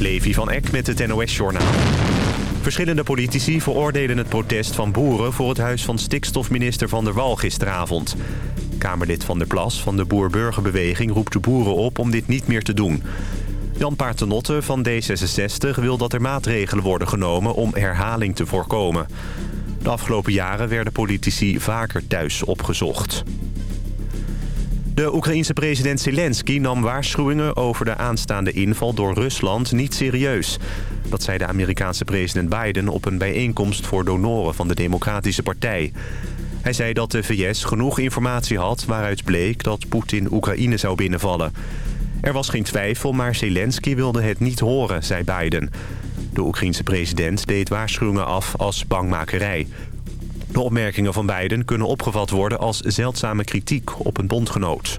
Levi van Eck met het NOS-journaal. Verschillende politici veroordelen het protest van boeren... voor het huis van stikstofminister Van der Wal gisteravond. Kamerlid Van der Plas van de Boer-Burgerbeweging roept de boeren op om dit niet meer te doen. Jan Paternotte van D66 wil dat er maatregelen worden genomen om herhaling te voorkomen. De afgelopen jaren werden politici vaker thuis opgezocht. De Oekraïense president Zelensky nam waarschuwingen over de aanstaande inval door Rusland niet serieus. Dat zei de Amerikaanse president Biden op een bijeenkomst voor donoren van de Democratische Partij. Hij zei dat de VS genoeg informatie had waaruit bleek dat Poetin Oekraïne zou binnenvallen. Er was geen twijfel, maar Zelensky wilde het niet horen, zei Biden. De Oekraïense president deed waarschuwingen af als bangmakerij. De opmerkingen van Biden kunnen opgevat worden als zeldzame kritiek op een bondgenoot.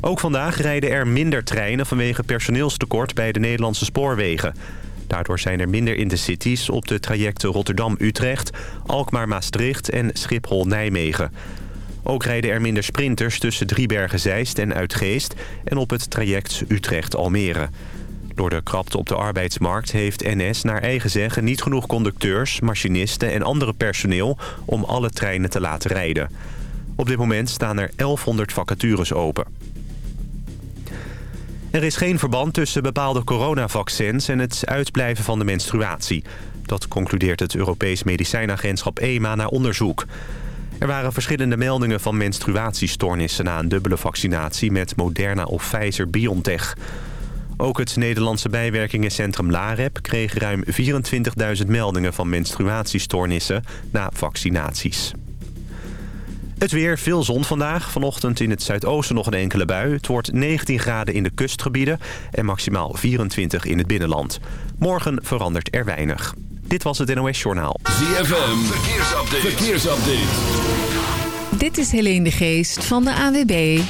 Ook vandaag rijden er minder treinen vanwege personeelstekort bij de Nederlandse spoorwegen. Daardoor zijn er minder intercities op de trajecten Rotterdam-Utrecht, Alkmaar-Maastricht en Schiphol-Nijmegen. Ook rijden er minder sprinters tussen Driebergen-Zeist en Uitgeest en op het traject Utrecht-Almere. Door de krapte op de arbeidsmarkt heeft NS naar eigen zeggen niet genoeg conducteurs, machinisten en andere personeel om alle treinen te laten rijden. Op dit moment staan er 1100 vacatures open. Er is geen verband tussen bepaalde coronavaccins en het uitblijven van de menstruatie. Dat concludeert het Europees Medicijnagentschap EMA na onderzoek. Er waren verschillende meldingen van menstruatiestoornissen na een dubbele vaccinatie met Moderna of Pfizer-BioNTech. Ook het Nederlandse bijwerkingencentrum LAREP kreeg ruim 24.000 meldingen van menstruatiestoornissen na vaccinaties. Het weer, veel zon vandaag. Vanochtend in het zuidoosten nog een enkele bui. Het wordt 19 graden in de kustgebieden en maximaal 24 in het binnenland. Morgen verandert er weinig. Dit was het NOS Journaal. ZFM, verkeersupdate. verkeersupdate. Dit is Helene de Geest van de AWB.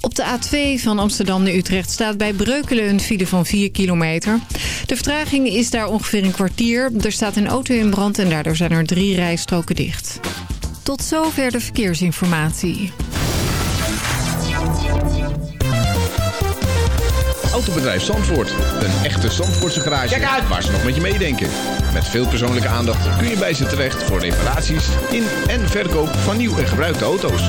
Op de A2 van Amsterdam naar Utrecht staat bij Breukelen een file van 4 kilometer. De vertraging is daar ongeveer een kwartier. Er staat een auto in brand en daardoor zijn er drie rijstroken dicht. Tot zover de verkeersinformatie. Autobedrijf Zandvoort. Een echte Zandvoortse garage waar ze nog met je meedenken. Met veel persoonlijke aandacht kun je bij ze terecht voor reparaties in en verkoop van nieuw en gebruikte auto's.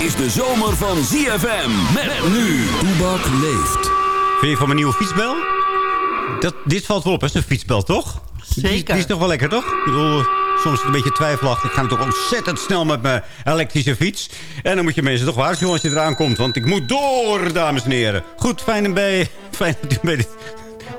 Dit is de zomer van ZFM. Met nu. Toebak leeft. Vind je van mijn nieuwe fietsbel? Dat, dit valt wel op, hè? Zo'n fietsbel, toch? Zeker. Die, die is toch wel lekker, toch? Ik bedoel, soms is het een beetje twijfelachtig. Ik ga toch ontzettend snel met mijn elektrische fiets. En dan moet je mensen toch waarschuwen als je eraan komt. Want ik moet door, dames en heren. Goed, fijn, bij, fijn dat u bij dit,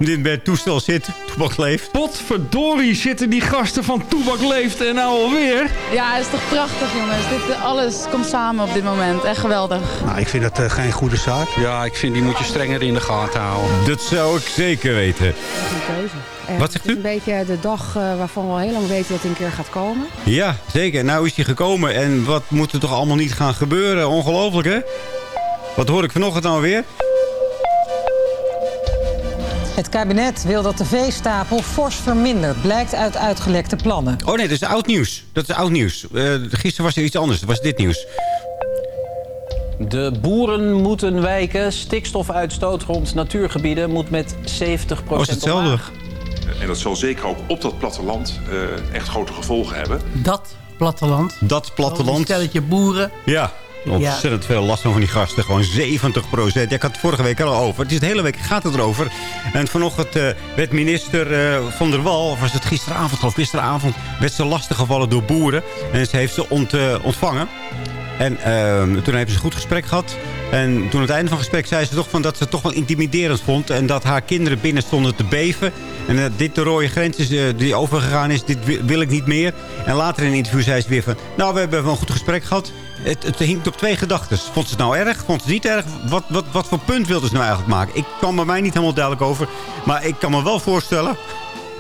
dit bij het toestel zit. Toebak leeft. Potverdorie zitten die gasten van Toebak Leeft en nou alweer. Ja, het is toch prachtig jongens. Dit, alles komt samen op dit moment. Echt geweldig. Nou, ik vind dat eh, geen goede zaak. Ja, ik vind die moet je strenger in de gaten houden. Dat zou ik zeker weten. Dat is een keuze. Wat zegt het u? is een beetje de dag eh, waarvan we al heel lang weten dat hij een keer gaat komen. Ja, zeker. Nou is hij gekomen. En wat moet er toch allemaal niet gaan gebeuren? Ongelooflijk, hè? Wat hoor ik vanochtend nou weer? Het kabinet wil dat de veestapel fors vermindert. Blijkt uit uitgelekte plannen. Oh nee, dat is oud nieuws. Dat is oud nieuws. Eh, gisteren was er iets anders. Dat was dit nieuws. De boeren moeten wijken. Stikstofuitstoot rond natuurgebieden moet met 70% Oh, is hetzelfde? En dat zal zeker ook op dat platteland eh, echt grote gevolgen hebben. Dat platteland. Dat platteland. stelletje boeren. Ja. Ontzettend veel last van die gasten. Gewoon 70 procent. Ik had het vorige week al over. Het is de hele week gaat het erover. En vanochtend uh, werd minister uh, Van der Wal... of was het gisteravond of gisteravond... werd ze lastiggevallen door boeren. En ze heeft ze ont, uh, ontvangen. En toen hebben ze een goed gesprek gehad. En toen aan het einde van het gesprek zei ze toch van dat ze het toch wel intimiderend vond. En dat haar kinderen binnen stonden te beven. En dat dit de rode grens is die overgegaan is. Dit wil ik niet meer. En later in een interview zei ze weer van... Nou, we hebben wel een goed gesprek gehad. Het, het hinkt op twee gedachten. Vond ze het nou erg? Vond ze het niet erg? Wat, wat, wat voor punt wilde ze nou eigenlijk maken? Ik kwam bij mij niet helemaal duidelijk over. Maar ik kan me wel voorstellen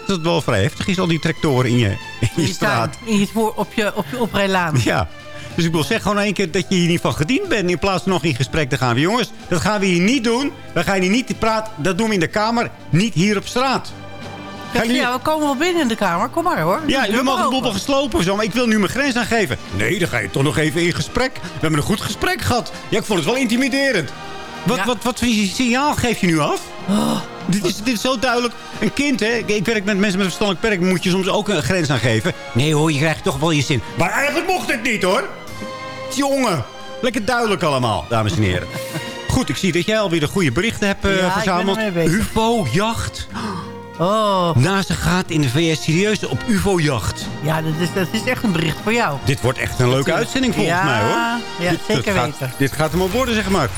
dat het wel vrij heftig is, al die tractoren in je, in je straat. In je voor, op je, op je oprijlaan. Ja. Dus ik wil zeggen gewoon één keer dat je hier niet van gediend bent. In plaats van nog in gesprek te gaan. Jongens, dat gaan we hier niet doen. We gaan hier niet praten. Dat doen we in de kamer. Niet hier op straat. Ja, ja, we komen wel binnen in de kamer. Kom maar hoor. Ja, we mogen de boel wel geslopen. Zo, maar ik wil nu mijn grens aangeven. Nee, dan ga je toch nog even in gesprek. We hebben een goed gesprek gehad. Ja, ik vond het wel intimiderend. Wat, Ja. wat, wat voor signaal geef je nu af? Dit, is, dit is zo duidelijk. Een kind, hè? Ik, werk met mensen met een verstandelijk perk. Moet je soms ook een grens aangeven. Nee hoor, je krijgt toch wel je zin. Maar eigenlijk mocht het niet hoor. Jongen. Lekker duidelijk allemaal, dames en heren. Goed, ik zie dat jij alweer de goede berichten hebt eh, Ja, verzameld. ermee bezig. Oh. NASA gaat in de VS serieus op UFO-jacht. Ja, dat is, dat is echt een bericht voor jou. Dit wordt echt een leuke Natuurlijk. uitzending volgens Ja, mij hoor. ja, Dit- zeker gaat- weten. Dit gaat hem op worden, zeg maar.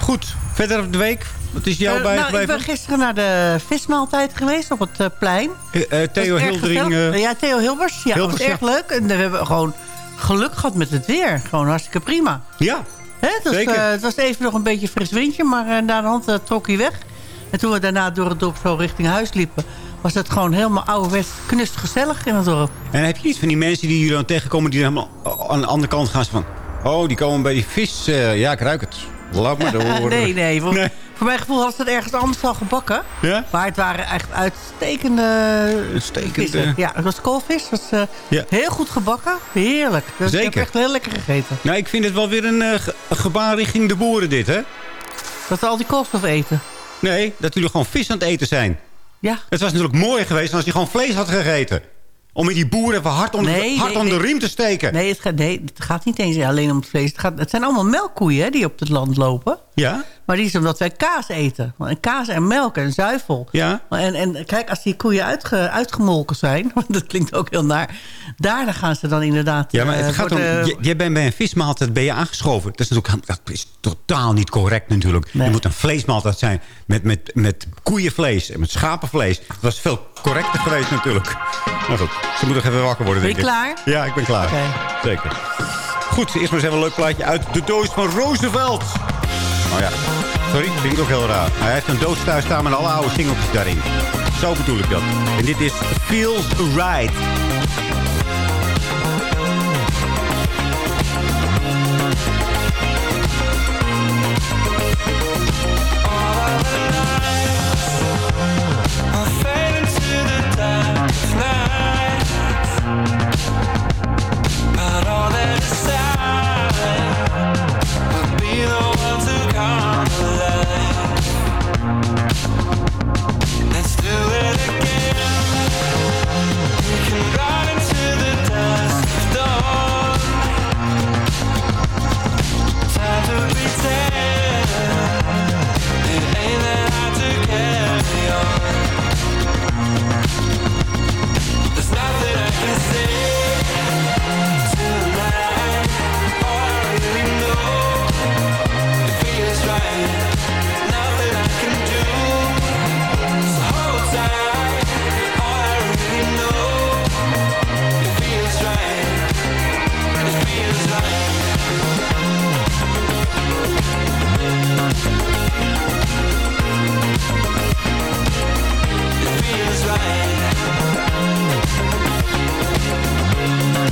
Goed, verder op de week. Wat is jou Eh, nou, ik bijgebleven? ben gisteren naar de vismaaltijd geweest op het eh, plein. Eh, Theo Hildering. ja, Theo Hilbers. Ja, Hilbers, dat was erg ja. leuk. En we hebben gewoon geluk gehad met het weer. Gewoon hartstikke prima. ja, Hè, het, was, Zeker. eh, het was even nog een beetje fris windje, maar eh, na de hand trok hij weg. En toen we daarna door het dorp zo richting huis liepen... was het gewoon helemaal ouderwets knust gezellig in het dorp. en heb je iets van die mensen die jullie dan tegenkomen... die helemaal aan de andere kant gaan ze van... Oh, die komen bij die vis. eh, ja, ik ruik het. Laat maar door. nee, nee. Voor, Nee. voor mijn gevoel had ze het ergens anders al gebakken. Ja? Maar het waren echt uitstekende Uitstekend, vissen. eh. Ja, het was koolvis. Het was eh, Ja. heel goed gebakken. Heerlijk. Dus Ik Zeker. heb echt heel lekker gegeten. Nou, ik vind het wel weer een, eh, gebaar richting de boeren dit, hè? Dat we al die koolstof eten. Nee, dat jullie gewoon vis aan het eten zijn. Ja. Het was natuurlijk mooi geweest als je gewoon vlees had gegeten. Om in die boeren even hard onder, Nee, hard nee, de riem te steken. Nee het, gaat, nee, het gaat niet eens alleen om het vlees. Het, gaat, het zijn allemaal melkkoeien hè, die op het land lopen. Ja? Maar die is omdat wij kaas eten. En kaas en melk en zuivel. Ja? En, en kijk, als die koeien uitge, uitgemolken zijn... want dat klinkt ook heel naar... daar gaan ze dan inderdaad... Ja, maar het eh, gaat om... worden- j- Jij bent bij een vismaaltijd ben je aangeschoven. Dat is, natuurlijk, dat is totaal niet correct natuurlijk. Nee. Je moet een vleesmaaltijd zijn met, met, met koeienvlees en met schapenvlees. Dat was veel correcter geweest natuurlijk. Maar goed, ze moeten nog even wakker worden, Ben je denk ik. klaar? Ja, ik ben klaar. Oké. Zeker. Goed, eerst maar eens even een leuk plaatje uit de doos van Roosevelt. Oh ja, sorry, klinkt ook heel raar. Hij heeft een doos thuis staan met alle oude singeltjes daarin. Zo bedoel ik dat. En dit is Feels Right.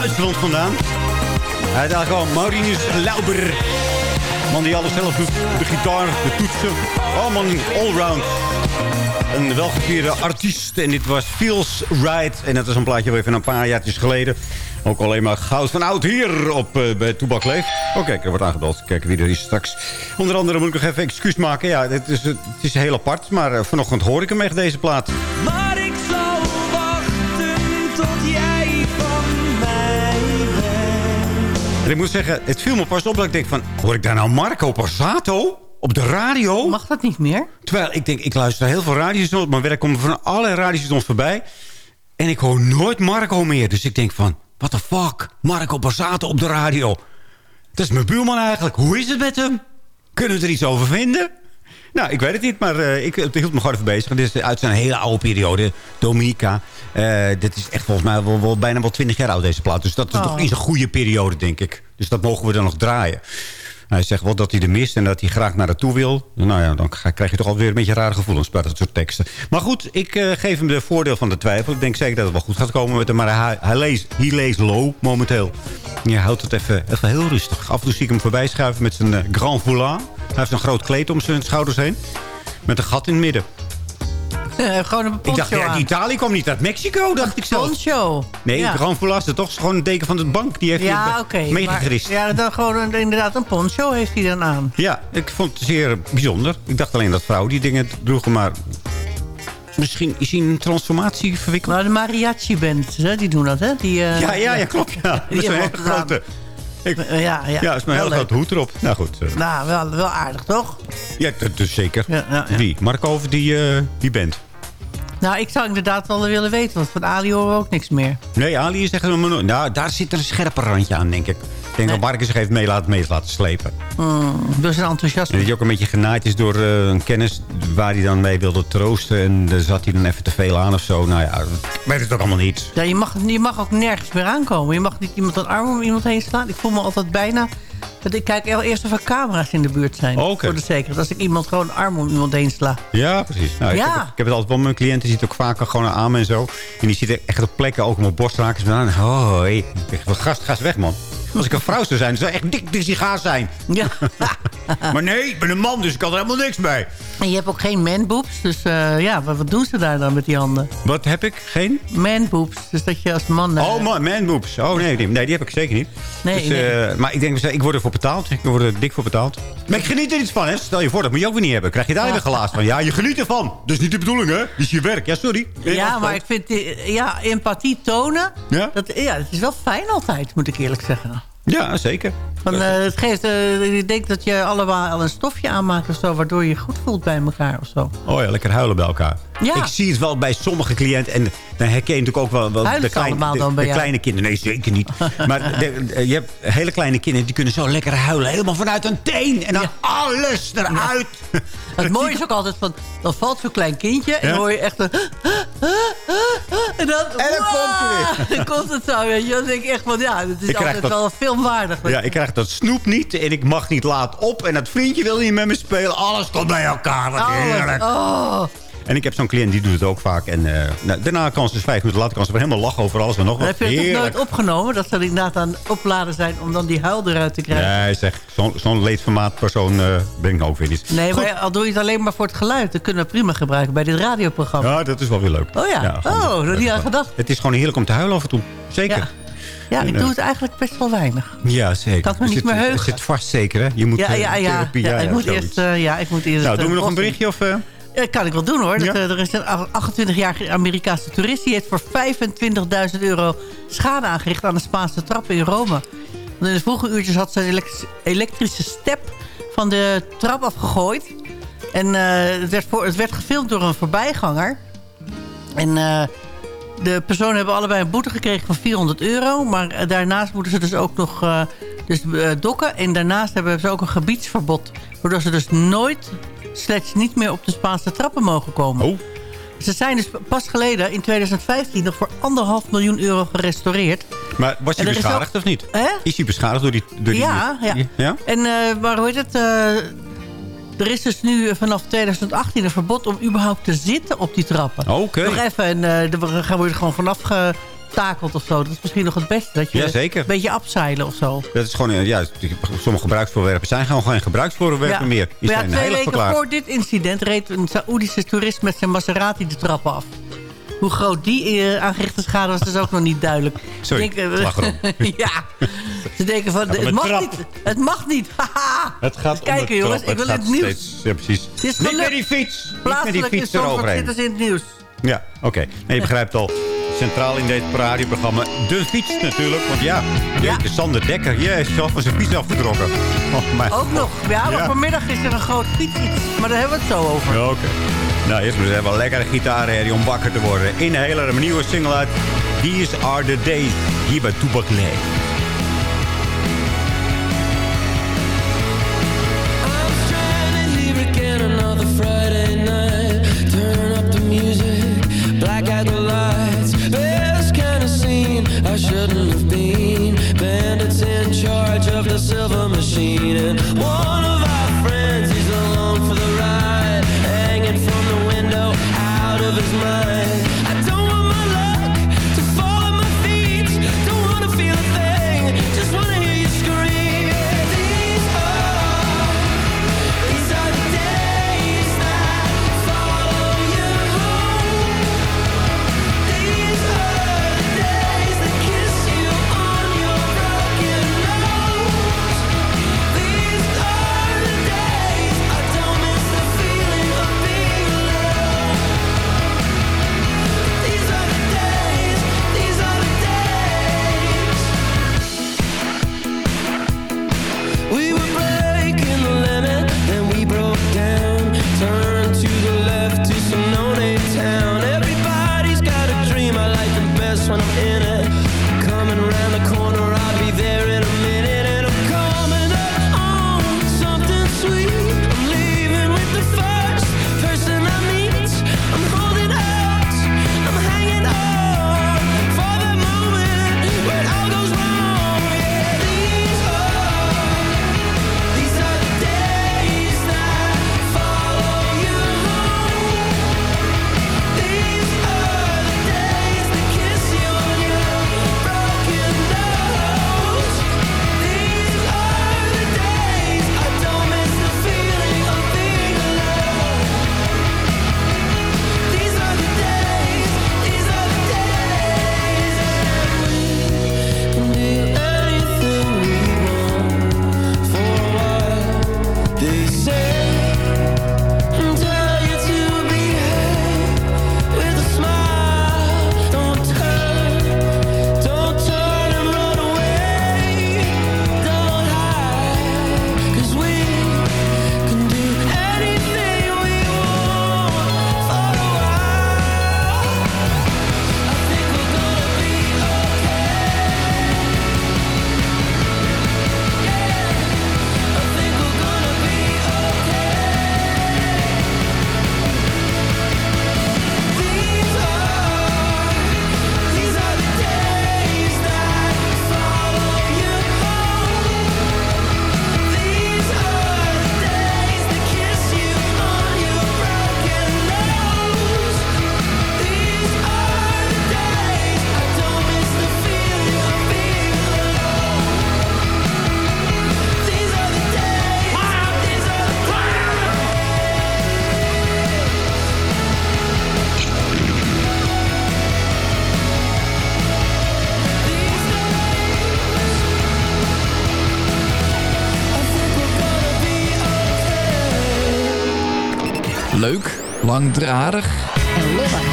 Duitsland vandaan. Hij is eigenlijk gewoon Mauritius Lauber. Man die alles zelf doet. De gitaar, de toetsen. Oh man, allround. Een welgevierde artiest. En dit was Feels Right. En dat is een plaatje weer van een paar jaartjes geleden. Ook alleen maar goud van oud hier op uh, bij Toebak Leeft. Oh kijk, er wordt aangebeld. Kijken wie er is straks. Onder andere moet ik nog even excuus maken. Ja, het is, het is heel apart. Maar uh, vanochtend hoor ik hem echt deze plaat. En ik moet zeggen, het viel me pas op dat ik denk van... Hoor ik daar nou Marco Passato? Op de radio? Mag dat niet meer? Terwijl ik denk, ik luister heel veel. Op mijn werk komen van alle radiostations voorbij. En ik hoor nooit Marco meer. Dus ik denk van, what the fuck? Marco Passato op de radio. Dat is mijn buurman eigenlijk. Hoe is het met hem? Kunnen we er iets over vinden? Nou, ik weet het niet, maar uh, ik, ik hield me gewoon even bezig. Dit is uit zijn hele oude periode. Dominica. Uh, dit is echt volgens mij wel, wel, bijna wel twintig jaar oud, deze plaat. Dus dat is oh. toch iets een goede periode, denk ik. Dus dat mogen we dan nog draaien. Hij zegt wel dat hij er mist en dat hij graag naar naartoe wil. Nou ja, dan krijg je toch alweer een beetje rare gevoelens bij dat soort teksten. Maar goed, ik uh, geef hem de voordeel van de twijfel. Ik denk zeker dat het wel goed gaat komen met hem. Maar hij, hij, leest, hij leest low momenteel. Je houdt het even, even heel rustig. Af en toe zie ik hem voorbij schuiven met zijn uh, grand foulard. Hij heeft een groot kleed om zijn schouders heen. Met een gat in het midden. gewoon een poncho Ik dacht, ja, Italië kwam niet uit Mexico, dacht ik zelf. Poncho. Nee, ja. gewoon Velasco, toch? Gewoon een deken van de bank. Die heeft ja, okay, meegegrist. Ja, dan gewoon inderdaad een poncho heeft hij dan aan. Ja, ik vond het zeer bijzonder. Ik dacht alleen dat vrouwen die dingen droegen, maar... Misschien is hij een transformatie verwikkeld. Nou, de mariachi-band, die doen dat, hè? Die, uh, ja, ja, ja, klopt. Ja. Dat is een hele grote... Ik, ja, ja. ja, is mijn hele grote hoed erop. Nou goed. Uh. Nou, wel, wel aardig, toch? Ja, dus zeker. Ja, ja, ja. Wie? Marco over die, uh, die band? Nou, ik zou inderdaad wel willen weten, want van Ali horen we ook niks meer. Nee, Ali is echt een... Nou, daar zit er een scherper randje aan, denk ik. Ik denk nee. dat Marcus zich heeft mee laten, mee laten slepen. Mm, dus een enthousiasme. En dat hij ook een beetje genaaid is door uh, een kennis waar hij dan mee wilde troosten. En daar zat hij dan even te veel aan of zo. Nou ja, weet het ook allemaal niet. Ja, je mag, je mag ook nergens meer aankomen. Je mag niet iemand een arm om iemand heen slaan. Ik voel me altijd bijna... Dat ik kijk eerst of er camera's in de buurt zijn. Okay. Voor de zekerheid. Als ik iemand gewoon een arm om iemand heen sla. Ja, precies. Nou, ja. Ik, heb, ik heb het altijd wel met mijn cliënten. Zitten ook vaker gewoon aan en zo. En die zitten echt op plekken, ook op mijn borstraken. aan. Hoi. Ik zeg, gast, ga eens weg, man. Als ik een vrouw zou zijn, zou echt dik sigaar zijn. Ja. maar nee, ik ben een man, dus ik kan er helemaal niks mee. En je hebt ook geen manboobs. Dus uh, ja, wat, wat, doen ze daar dan met die handen? Wat heb ik? Geen? Manboobs. Dus dat je als man... Uh... Oh, man, manboobs. Oh nee, nee, nee, die heb ik zeker niet. Nee, dus, nee. Uh, maar ik denk, ik word ervoor betaald. Ik word er dik voor betaald. Maar ik geniet er iets van, hè. Stel je voor, dat moet je ook weer niet hebben. Krijg je daar Ah. weer gelaast van. Ja, je geniet ervan. Dat is niet de bedoeling, hè. Dat is je werk. Ja, sorry. Ja, maar ik vind... Die, ja, empathie tonen. Ja? Dat, ja, dat is wel fijn altijd, moet ik eerlijk zeggen. Ja, zeker. Van, uh, het geeft, uh, ik denk dat je allemaal al een stofje aanmaakt of zo... waardoor je je goed voelt bij elkaar of zo. Oh ja, lekker huilen bij elkaar. Ja. Ik zie het wel bij sommige cliënten. En dan herken je natuurlijk ook wel, wel de, klein, de, bij de kleine kinderen. Nee, zeker niet. maar de, je hebt hele kleine kinderen die kunnen zo lekker huilen. Helemaal vanuit een teen. En dan ja. alles eruit. Ja. Het mooie is ook altijd van... dan valt zo'n klein kindje en dan hoor je echt een... En dan, en dan komt het weer. Dan komt het zo, weet je. Dan denk ik echt van, ja, het is ik altijd dat, wel filmwaardig. Ja, ik krijg dat snoep niet en ik mag niet laat op. En dat vriendje wil niet met me spelen. Alles komt bij elkaar, wat heerlijk. Oh. En ik heb zo'n cliënt die doet het ook vaak. En uh, nou, daarna kan ze dus vijf minuten later kan ze helemaal lachen over alles en nog wat. Heb je het Heerlijk. nooit opgenomen? Dat ze inderdaad aan het opladen zijn om dan die huil eruit te krijgen? Nee, zeg, zo'n zo leedformaat persoon uh, ben ik nou ook weer niet. Nee, Goed. maar al doe je het alleen maar voor het geluid. Dat kunnen we prima gebruiken bij dit radioprogramma. Ja, dat is wel weer leuk. Oh ja? ja oh, dat niet aan gedacht. Het is gewoon heerlijk om te huilen af en toe. Zeker. Ja. Ja, ik doe het eigenlijk best wel weinig. Ja, zeker. Kan het me niet meer heugen. Het zit vast zeker, hè? Je moet ja, ja, ja. therapie. Ja, ja, ik, moet eerst, uh, ja, ik moet eerst... Nou, doen we nog een berichtje? Of, uh... Ja, kan ik wel doen hoor. Dat, uh, er is een 28-jarige Amerikaanse toerist... die heeft voor 25.000 euro schade aangericht aan de Spaanse trappen in Rome. Want in de vroege uurtjes had ze een elektrische step van de trap afgegooid. En uh, het, werd voor, het werd gefilmd door een voorbijganger. En uh, de personen hebben allebei een boete gekregen van 400 euro. Maar daarnaast moeten ze dus ook nog uh, dus, dokken. En daarnaast hebben ze ook een gebiedsverbod. Waardoor ze dus nooit slechts niet meer op de Spaanse trappen mogen komen. Oh. Ze zijn dus pas geleden, in 2015, nog voor anderhalf miljoen euro gerestaureerd. Maar was hij beschadigd ook, of niet? Hè? Is hij beschadigd door die... Door die ja, ja, ja. En uh, maar hoe heet het... Uh, er is dus nu vanaf 2018 een verbod om überhaupt te zitten op die trappen. Oké. Okay. Nog even, en uh, daar gaan we er gewoon vanaf ge, aftakelt of zo. Dat is misschien nog het beste. Dat je Ja, zeker. een beetje afzeilen of zo. Dat is gewoon, eh, ja, sommige gebruiksvoorwerpen zijn gewoon geen gebruiksvoorwerpen meer. Die Maar ja, zijn twee weken verklaard. voor dit incident reed een Saoedische toerist met zijn Maserati de trap af. Hoe groot die uh, aangerichte schade was, is ook nog niet duidelijk. Sorry, Ik denk, eh, ja, ze denken van, om het mag trap. niet. Het mag niet. Het gaat om Kijken de jongens, trap. ik wil Het nieuws. steeds- Ja, precies. Het is Niet met die fiets. Niet met die fiets in het nieuws. Ja, oké. Nee, je begrijpt al. Centraal in dit radioprogramma de fiets natuurlijk. Want ja, de Sander Dekker, jij is zelf van zijn fiets afgetrokken. Oh, mijn Ook nog. Ja, vanmiddag is er een groot fietsiets. Maar daar hebben we het zo over. Ja, oké. Nou, eerst eens even een lekkere gitaarherrie om wakker te worden. Inhaler, een nieuwe single uit These Are The Days. Hier bij Toebak. Langdradig en lollig.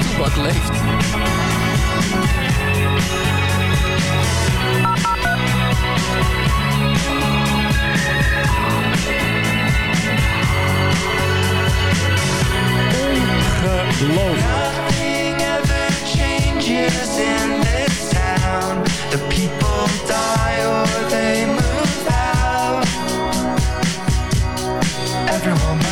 Toebak leeft. Nothing ever changes in this town. The people die or they move out. Everyone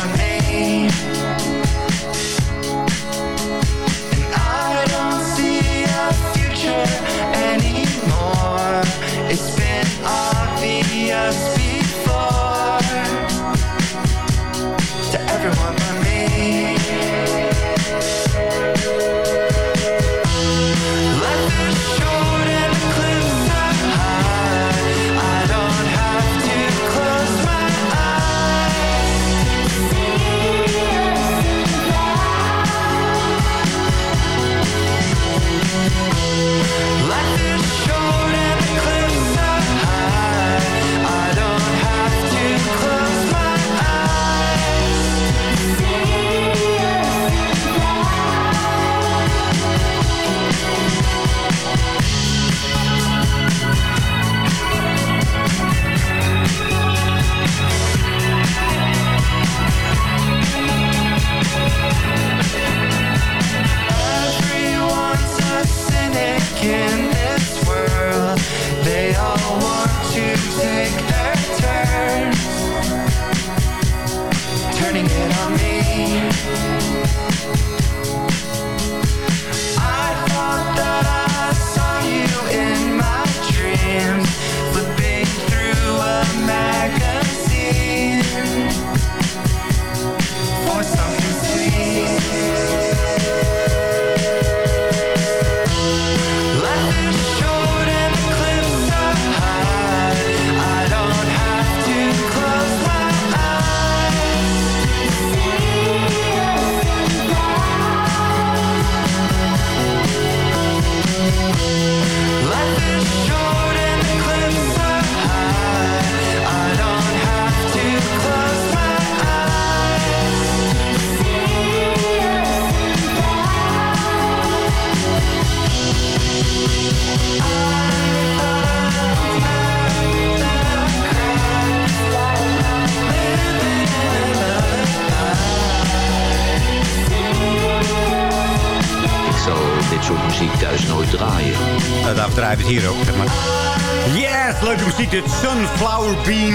Bean,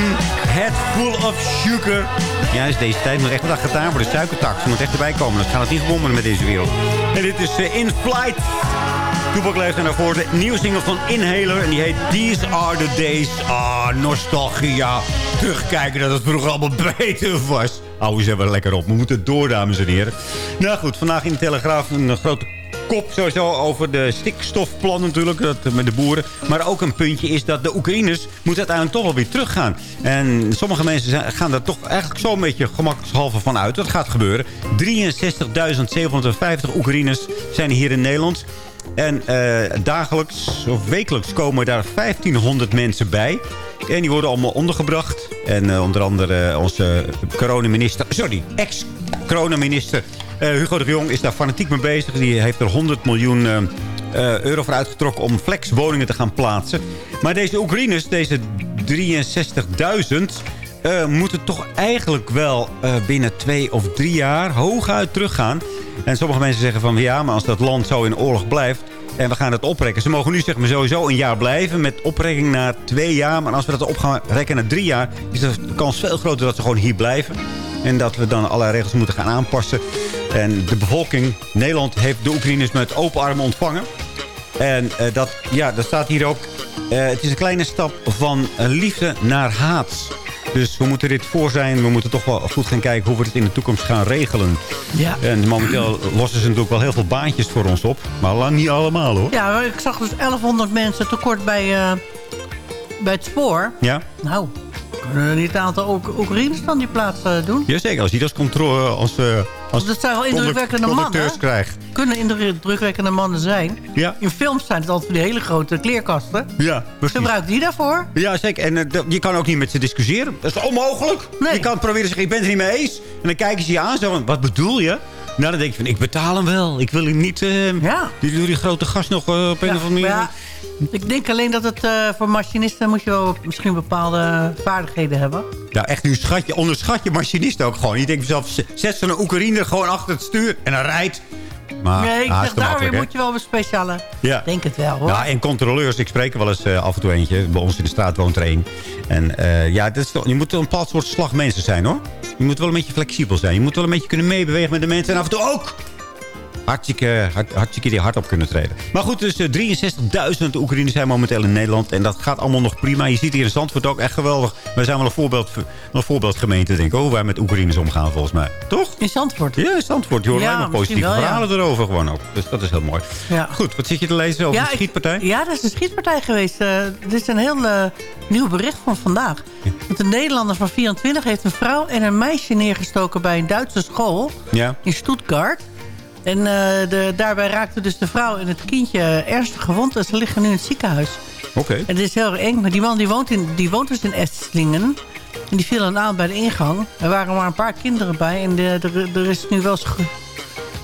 Head Full of Sugar. Ja, is deze tijd moet echt wat gedaan worden. Suikertax moet echt erbij komen. Dat gaat het niet gewonnen met deze wereld. En dit is uh, In Flight. Toepak leeft en daarvoor de nieuwe single van Inhaler. En die heet These Are The Days. Ah, nostalgia. Terugkijken dat het vroeger allemaal beter was. Hou ze wel lekker op. We moeten door, dames en heren. Nou goed, vandaag in de Telegraaf een grote kop sowieso over de stikstofplan natuurlijk, dat, met de boeren. Maar ook een puntje is dat de Oekraïners moeten uiteindelijk toch wel weer teruggaan. En sommige mensen gaan daar toch eigenlijk zo'n beetje gemakshalve van uit. Dat gaat gebeuren. 63.750 Oekraïners zijn hier in Nederland. En uh, dagelijks of wekelijks komen daar 1500 mensen bij. En die worden allemaal ondergebracht. En uh, onder andere onze coronaminister... Sorry, ex-coronaminister Hugo de Jong is daar fanatiek mee bezig. Die heeft er 100 miljoen uh, euro voor uitgetrokken om flexwoningen te gaan plaatsen. Maar deze Oekraïners, deze 63.000... Uh, moeten toch eigenlijk wel binnen twee of drie jaar hooguit teruggaan. En sommige mensen zeggen van ja, maar als dat land zo in oorlog blijft... en we gaan het oprekken. Ze mogen nu zeg maar sowieso een jaar blijven met oprekking naar twee jaar. Maar als we dat op gaan rekken naar drie jaar... is de kans veel groter dat ze gewoon hier blijven. En dat we dan allerlei regels moeten gaan aanpassen. En de bevolking, Nederland, heeft de Oekraïners met open armen ontvangen. En uh, dat, ja, dat staat hier ook. Uh, het is een kleine stap van liefde naar haat. Dus we moeten dit voor zijn. We moeten toch wel goed gaan kijken hoe we het in de toekomst gaan regelen. Ja. En momenteel lossen ze natuurlijk wel heel veel baantjes voor ons op. Maar lang niet allemaal hoor. Ja, ik zag dus 1100 mensen tekort bij, uh, bij het spoor. Ja. Nou, kunnen we niet een aantal Oekraïners dan die plaats uh, doen? Jazeker, als die dat controle als, uh, als dat zijn wel indrukwekkende mannen. krijgt. Kunnen indrukwekkende mannen zijn. Ja. In films zijn het altijd die hele grote kleerkasten. Ja, precies. Gebruik die daarvoor? Ja, zeker. En uh, je kan ook niet met ze discussiëren. Dat is onmogelijk. Nee. Je kan proberen te zeggen, ik ben het er niet mee eens. En dan kijken ze je aan. Zo, wat bedoel je? Nou, dan denk je van, ik betaal hem wel. Ik wil hem niet... Uh, ja. Die door die grote gast nog uh, op een ja, of andere manier... Ik denk alleen dat het uh, voor machinisten moet je wel misschien bepaalde vaardigheden hebben. Ja, echt nu schat je, onderschat je machinisten ook gewoon. Je denkt zelf, zet zo'n Oekraïner gewoon achter het stuur en dan rijdt. Maar, nee, ik ah, zeg, daar weer moet je wel een speciale... Ja. denk het wel, hoor. Ja, en controleurs. Ik spreek er wel eens uh, af en toe eentje. Bij ons in de straat woont er één. En uh, ja, dat is toch, je moet een bepaald soort slagmensen zijn, hoor. Je moet wel een beetje flexibel zijn. Je moet wel een beetje kunnen meebewegen met de mensen. En af en toe ook hartstikke, hart, hartstikke die hard op kunnen treden. Maar goed, dus uh, 63.000 Oekraïners zijn momenteel in Nederland. En dat gaat allemaal nog prima. Je ziet hier in Zandvoort ook echt geweldig. Wij zijn wel een, voorbeeld, een voorbeeldgemeente, denk ik. Hoe wij met Oekraïners omgaan, volgens mij. Toch? In Zandvoort? Ja, in Zandvoort. Je hoort ja, alleen maar positieve wel, verhalen ja. erover gewoon ook. Dus dat is heel mooi. Ja. Goed, wat zit je te lezen over de schietpartij? Ik, ja, dat is een schietpartij geweest. Uh, dit is een heel uh, nieuw bericht van vandaag. Want een Nederlander van 24 heeft een vrouw en een meisje neergestoken bij een Duitse school ja. in Stuttgart. En uh, de, daarbij raakte dus de vrouw en het kindje ernstig gewond. En ze liggen nu in het ziekenhuis. Oké. Okay. En het is heel eng. Maar die man die woont, in, die woont dus in Estlingen. En die viel dan aan bij de ingang. Er waren maar een paar kinderen bij. En de, de, er is nu wel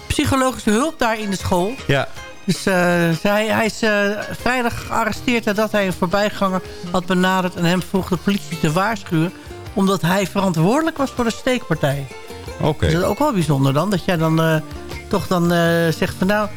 psychologische hulp daar in de school. Ja. Dus uh, hij, hij is uh, vrijdag gearresteerd nadat hij een voorbijganger had benaderd... en hem vroeg de politie te waarschuwen... omdat hij verantwoordelijk was voor de steekpartij. Oké. Okay. Dat is ook wel bijzonder dan, dat jij dan toch dan zegt van... nou,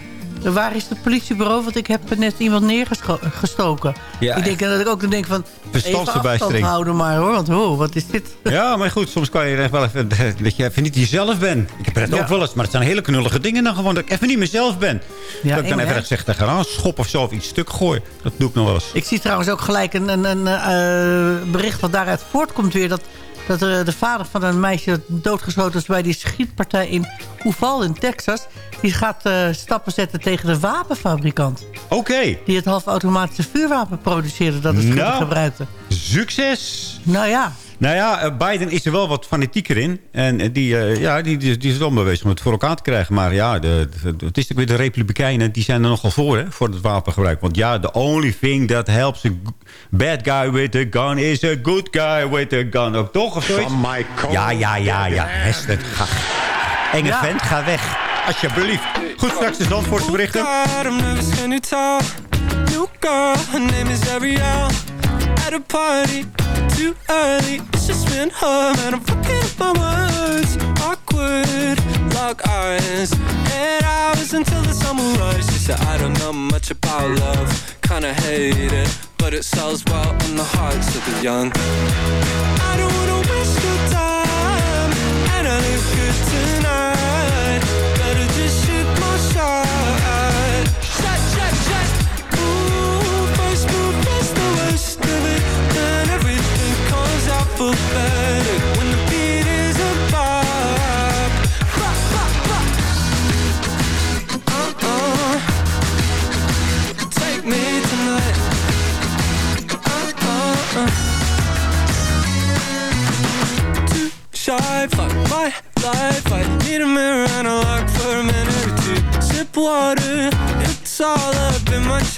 waar is het politiebureau? Want ik heb net iemand neergestoken. Ja, ik denk dat ik ook dan denk van... afstand houden maar hoor, want oh, wat is dit? Ja, maar goed, soms kan je echt wel even... dat je even niet jezelf bent. Ik heb het ja. ook wel eens, maar het zijn hele knullige dingen dan gewoon... dat ik even niet mezelf ben. Ja, dat ik dan even echt zeg tegen een schop of zo of iets stuk gooi. Dat doe ik nog wel eens. Ik zie trouwens ook gelijk een, een, een uh, bericht wat daaruit voortkomt weer... dat dat de, de vader van een meisje dat doodgeschoten is bij die schietpartij in Uval in Texas... die gaat uh, stappen zetten tegen de wapenfabrikant. Oké. Okay. Die het halfautomatische vuurwapen produceerde dat het nou, gebruikte. Succes! Nou ja. Nou ja, Biden is er wel wat fanatieker in. En die, uh, ja, die, die, die is wel bezig om het voor elkaar te krijgen. Maar ja, de, de, het is ook weer de Republikeinen. Die zijn er nogal voor, hè, voor het wapengebruik. Want ja, the only thing that helps a bad guy with a gun... is a good guy with a gun. Ook toch, of zoiets? Ja, ja, ja, ja. Hestet, ga. Enge ja. vent, ga weg. Alsjeblieft. Goed, straks de Zandvoortse berichten. At a party too early. It's just been home and I'm fucking up my words. Awkward lock eyes. Eight hours until the sunrise. She said, I don't know much about love. Kinda hate it, but it sells well in the hearts of the young. I don't wanna waste your time,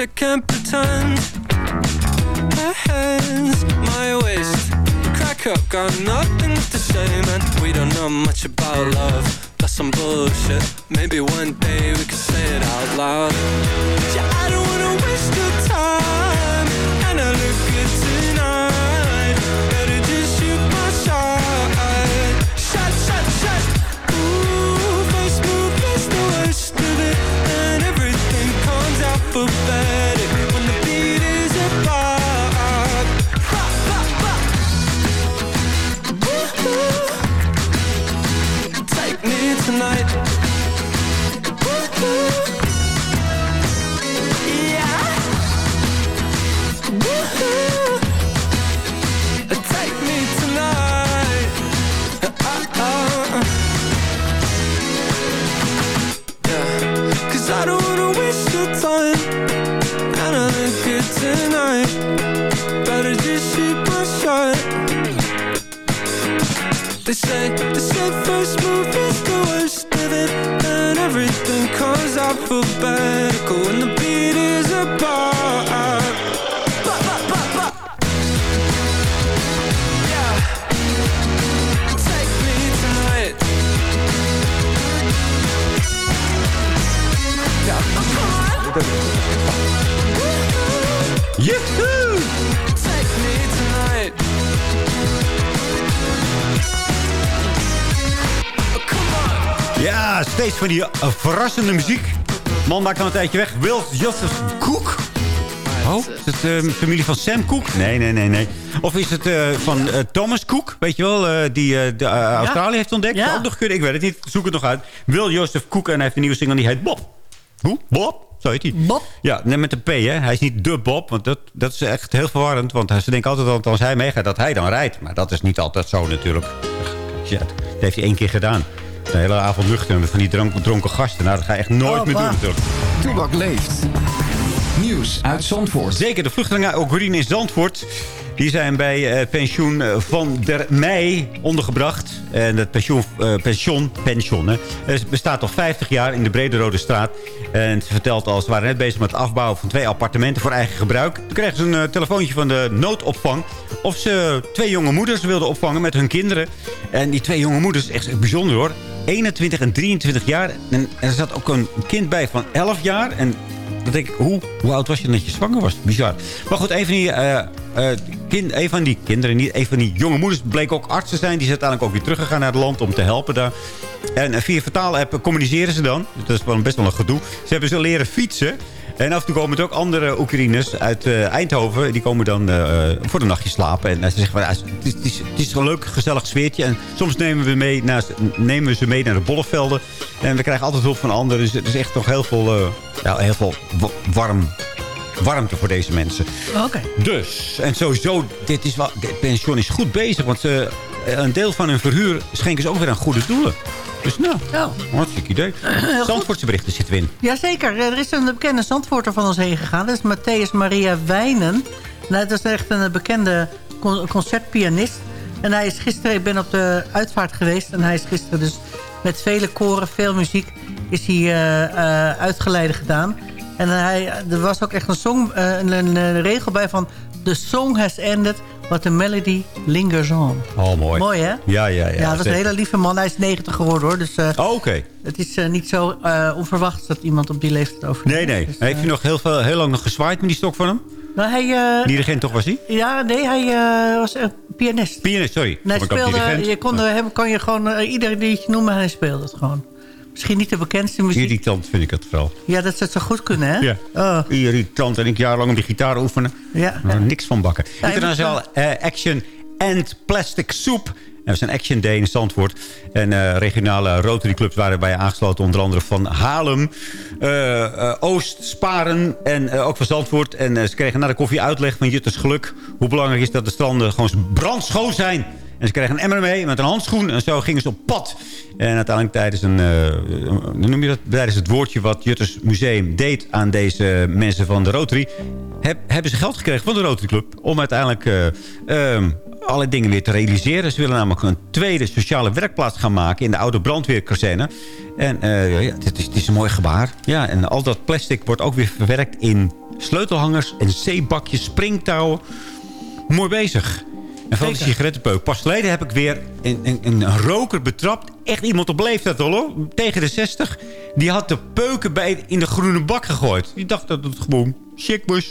I can't pretend. My hands, my waist, crack up, got nothing to say, man. We don't know much about love. That's some bullshit. Maybe one day we can say it out loud. Yeah, I don't wanna waste your time, steeds van die eh, verrassende muziek. Man maakt al een tijdje weg. Will Joseph Cook. Oh, is het eh, familie van Sam Cook? Nee, nee, nee, nee. Of is het eh, van Thomas Cook? Weet je wel, eh, die eh, de, Australië heeft ontdekt? Ja. Ook nog kunnen, ik weet het niet. Zoek het nog uit. Will Joseph Cook en hij heeft een nieuwe single die heet Bob. Hoe? Bob? Zo heet hij. Bob? Ja, net met een P, hè. Hij is niet de Bob, want dat, dat is echt heel verwarrend. Want ze denken altijd dat als hij meegaat, dat hij dan rijdt. Maar dat is niet altijd zo natuurlijk. Shit, dat heeft hij één keer gedaan. De hele avond nuchter met van die dronken, dronken gasten. Nou, dat ga je echt nooit Oh, meer doen natuurlijk. Toebak leeft. Nieuws uit Zandvoort. Zeker, de vluchtelingen Oekraïne in Zandvoort... die zijn bij eh, pensioen eh, van der Mei ondergebracht. En het pensioen, eh, pension, pension hè, het bestaat al 50 jaar in de Brede Rode Straat. En ze vertelt al, ze waren net bezig met het afbouwen van twee appartementen voor eigen gebruik. Toen kregen ze een telefoontje van de noodopvang... of ze twee jonge moeders wilden opvangen met hun kinderen. En die twee jonge moeders, echt bijzonder hoor... 21 en 23 jaar. En, er zat ook een kind bij van 11 jaar. En dan denk ik, hoe, hoe oud was je dat je zwanger was? Bizar. Maar goed, een van die, eh, eh, kind, een van die kinderen, niet, een van die jonge moeders... bleek ook arts te zijn. Die is uiteindelijk ook weer teruggegaan naar het land om te helpen daar. En eh, via vertaal-app communiceren ze dan. Dat is wel best wel een gedoe. Ze hebben ze leren fietsen. En af en toe komen er ook andere Oekraïners uit eh, Eindhoven. Die komen dan eh, voor een nachtje slapen. En eh, ze zeggen, het, is, het, is, het is een leuk, gezellig sfeertje. En soms nemen we, mee naar, nemen we ze mee naar de bollevelden. En we krijgen altijd hulp van anderen. Dus het is echt nog heel veel, eh, ja, heel veel wa- warm, warmte voor deze mensen. Oké. Dus, en sowieso, dit, is wel, dit pension is goed bezig. Want ze, een deel van hun verhuur schenken ze ook weer aan goede doelen. Dus nou, hartstikke idee. Zandvoortse berichten zitten we in. Jazeker, er is een bekende zandvoorter van ons heen gegaan. Dat is Matthäus Maria Wijnen. Nou, dat is echt een bekende con- concertpianist. En hij is gisteren, ik ben op de uitvaart geweest... en hij is gisteren dus met vele koren, veel muziek... is hij eh, eh, uitgeleide gedaan. En hij, er was ook echt een, song, eh, een, een, een regel bij van... The song has ended, but the melody lingers on. Oh, mooi. Mooi, hè? Ja, ja, ja. Ja, dat is een hele lieve man. Hij is 90 geworden, hoor. Dus eh, Oh, oké. het is eh, niet zo eh, onverwachts dat iemand op die leeftijd overlijdt. Nee, nee. Dus, Heeft u nog heel, veel, heel lang nog gezwaaid met die stok van hem? nou, hij, Dirigent toch was hij? ja, nee, hij was een pianist. Pianist, sorry. En hij speelde, je kon hem, kon je gewoon, eh, ieder liedje noemen en hij speelde het gewoon. Misschien niet de bekendste muziek. Irritant vind ik het vooral. Ja, dat ze het zo goed kunnen, hè? Ja. Oh. Irritant. En ik jarenlang op die gitaar oefenen. Ja. Maar niks van bakken. Ja, Internationaal moet eh, Action and Plastic Soup. Dat is een Action Day in Zandvoort. En eh, regionale Rotary Clubs waren bij aangesloten. Onder andere van Haarlem, eh, Oost, Sparen en ook van Zandvoort. En ze kregen na de koffie uitleg van Jutters Geluk... hoe belangrijk is dat de stranden gewoon brandschoon zijn. En ze kregen een emmer mee met een handschoen. En zo gingen ze op pad. En uiteindelijk tijdens, een, eh, noem je dat? tijdens het woordje wat Jutters Museum deed... aan deze mensen van de Rotary... heb- hebben ze geld gekregen van de Rotary Club... om uiteindelijk ehm, alle dingen weer te realiseren. Ze willen namelijk een tweede sociale werkplaats gaan maken... in de oude brandweerkazerne. En eh, ja, het, is, het is een mooi gebaar. Ja, en al dat plastic wordt ook weer verwerkt in sleutelhangers... en zeebakjes, springtouwen. Mooi bezig. En van de sigarettenpeuk. Pas geleden heb ik weer een, een, een roker betrapt. Echt iemand op leeftijd hoor. Tegen de 60. Die had de peuken bij in de groene bak gegooid. Die dacht dat het gewoon chic was.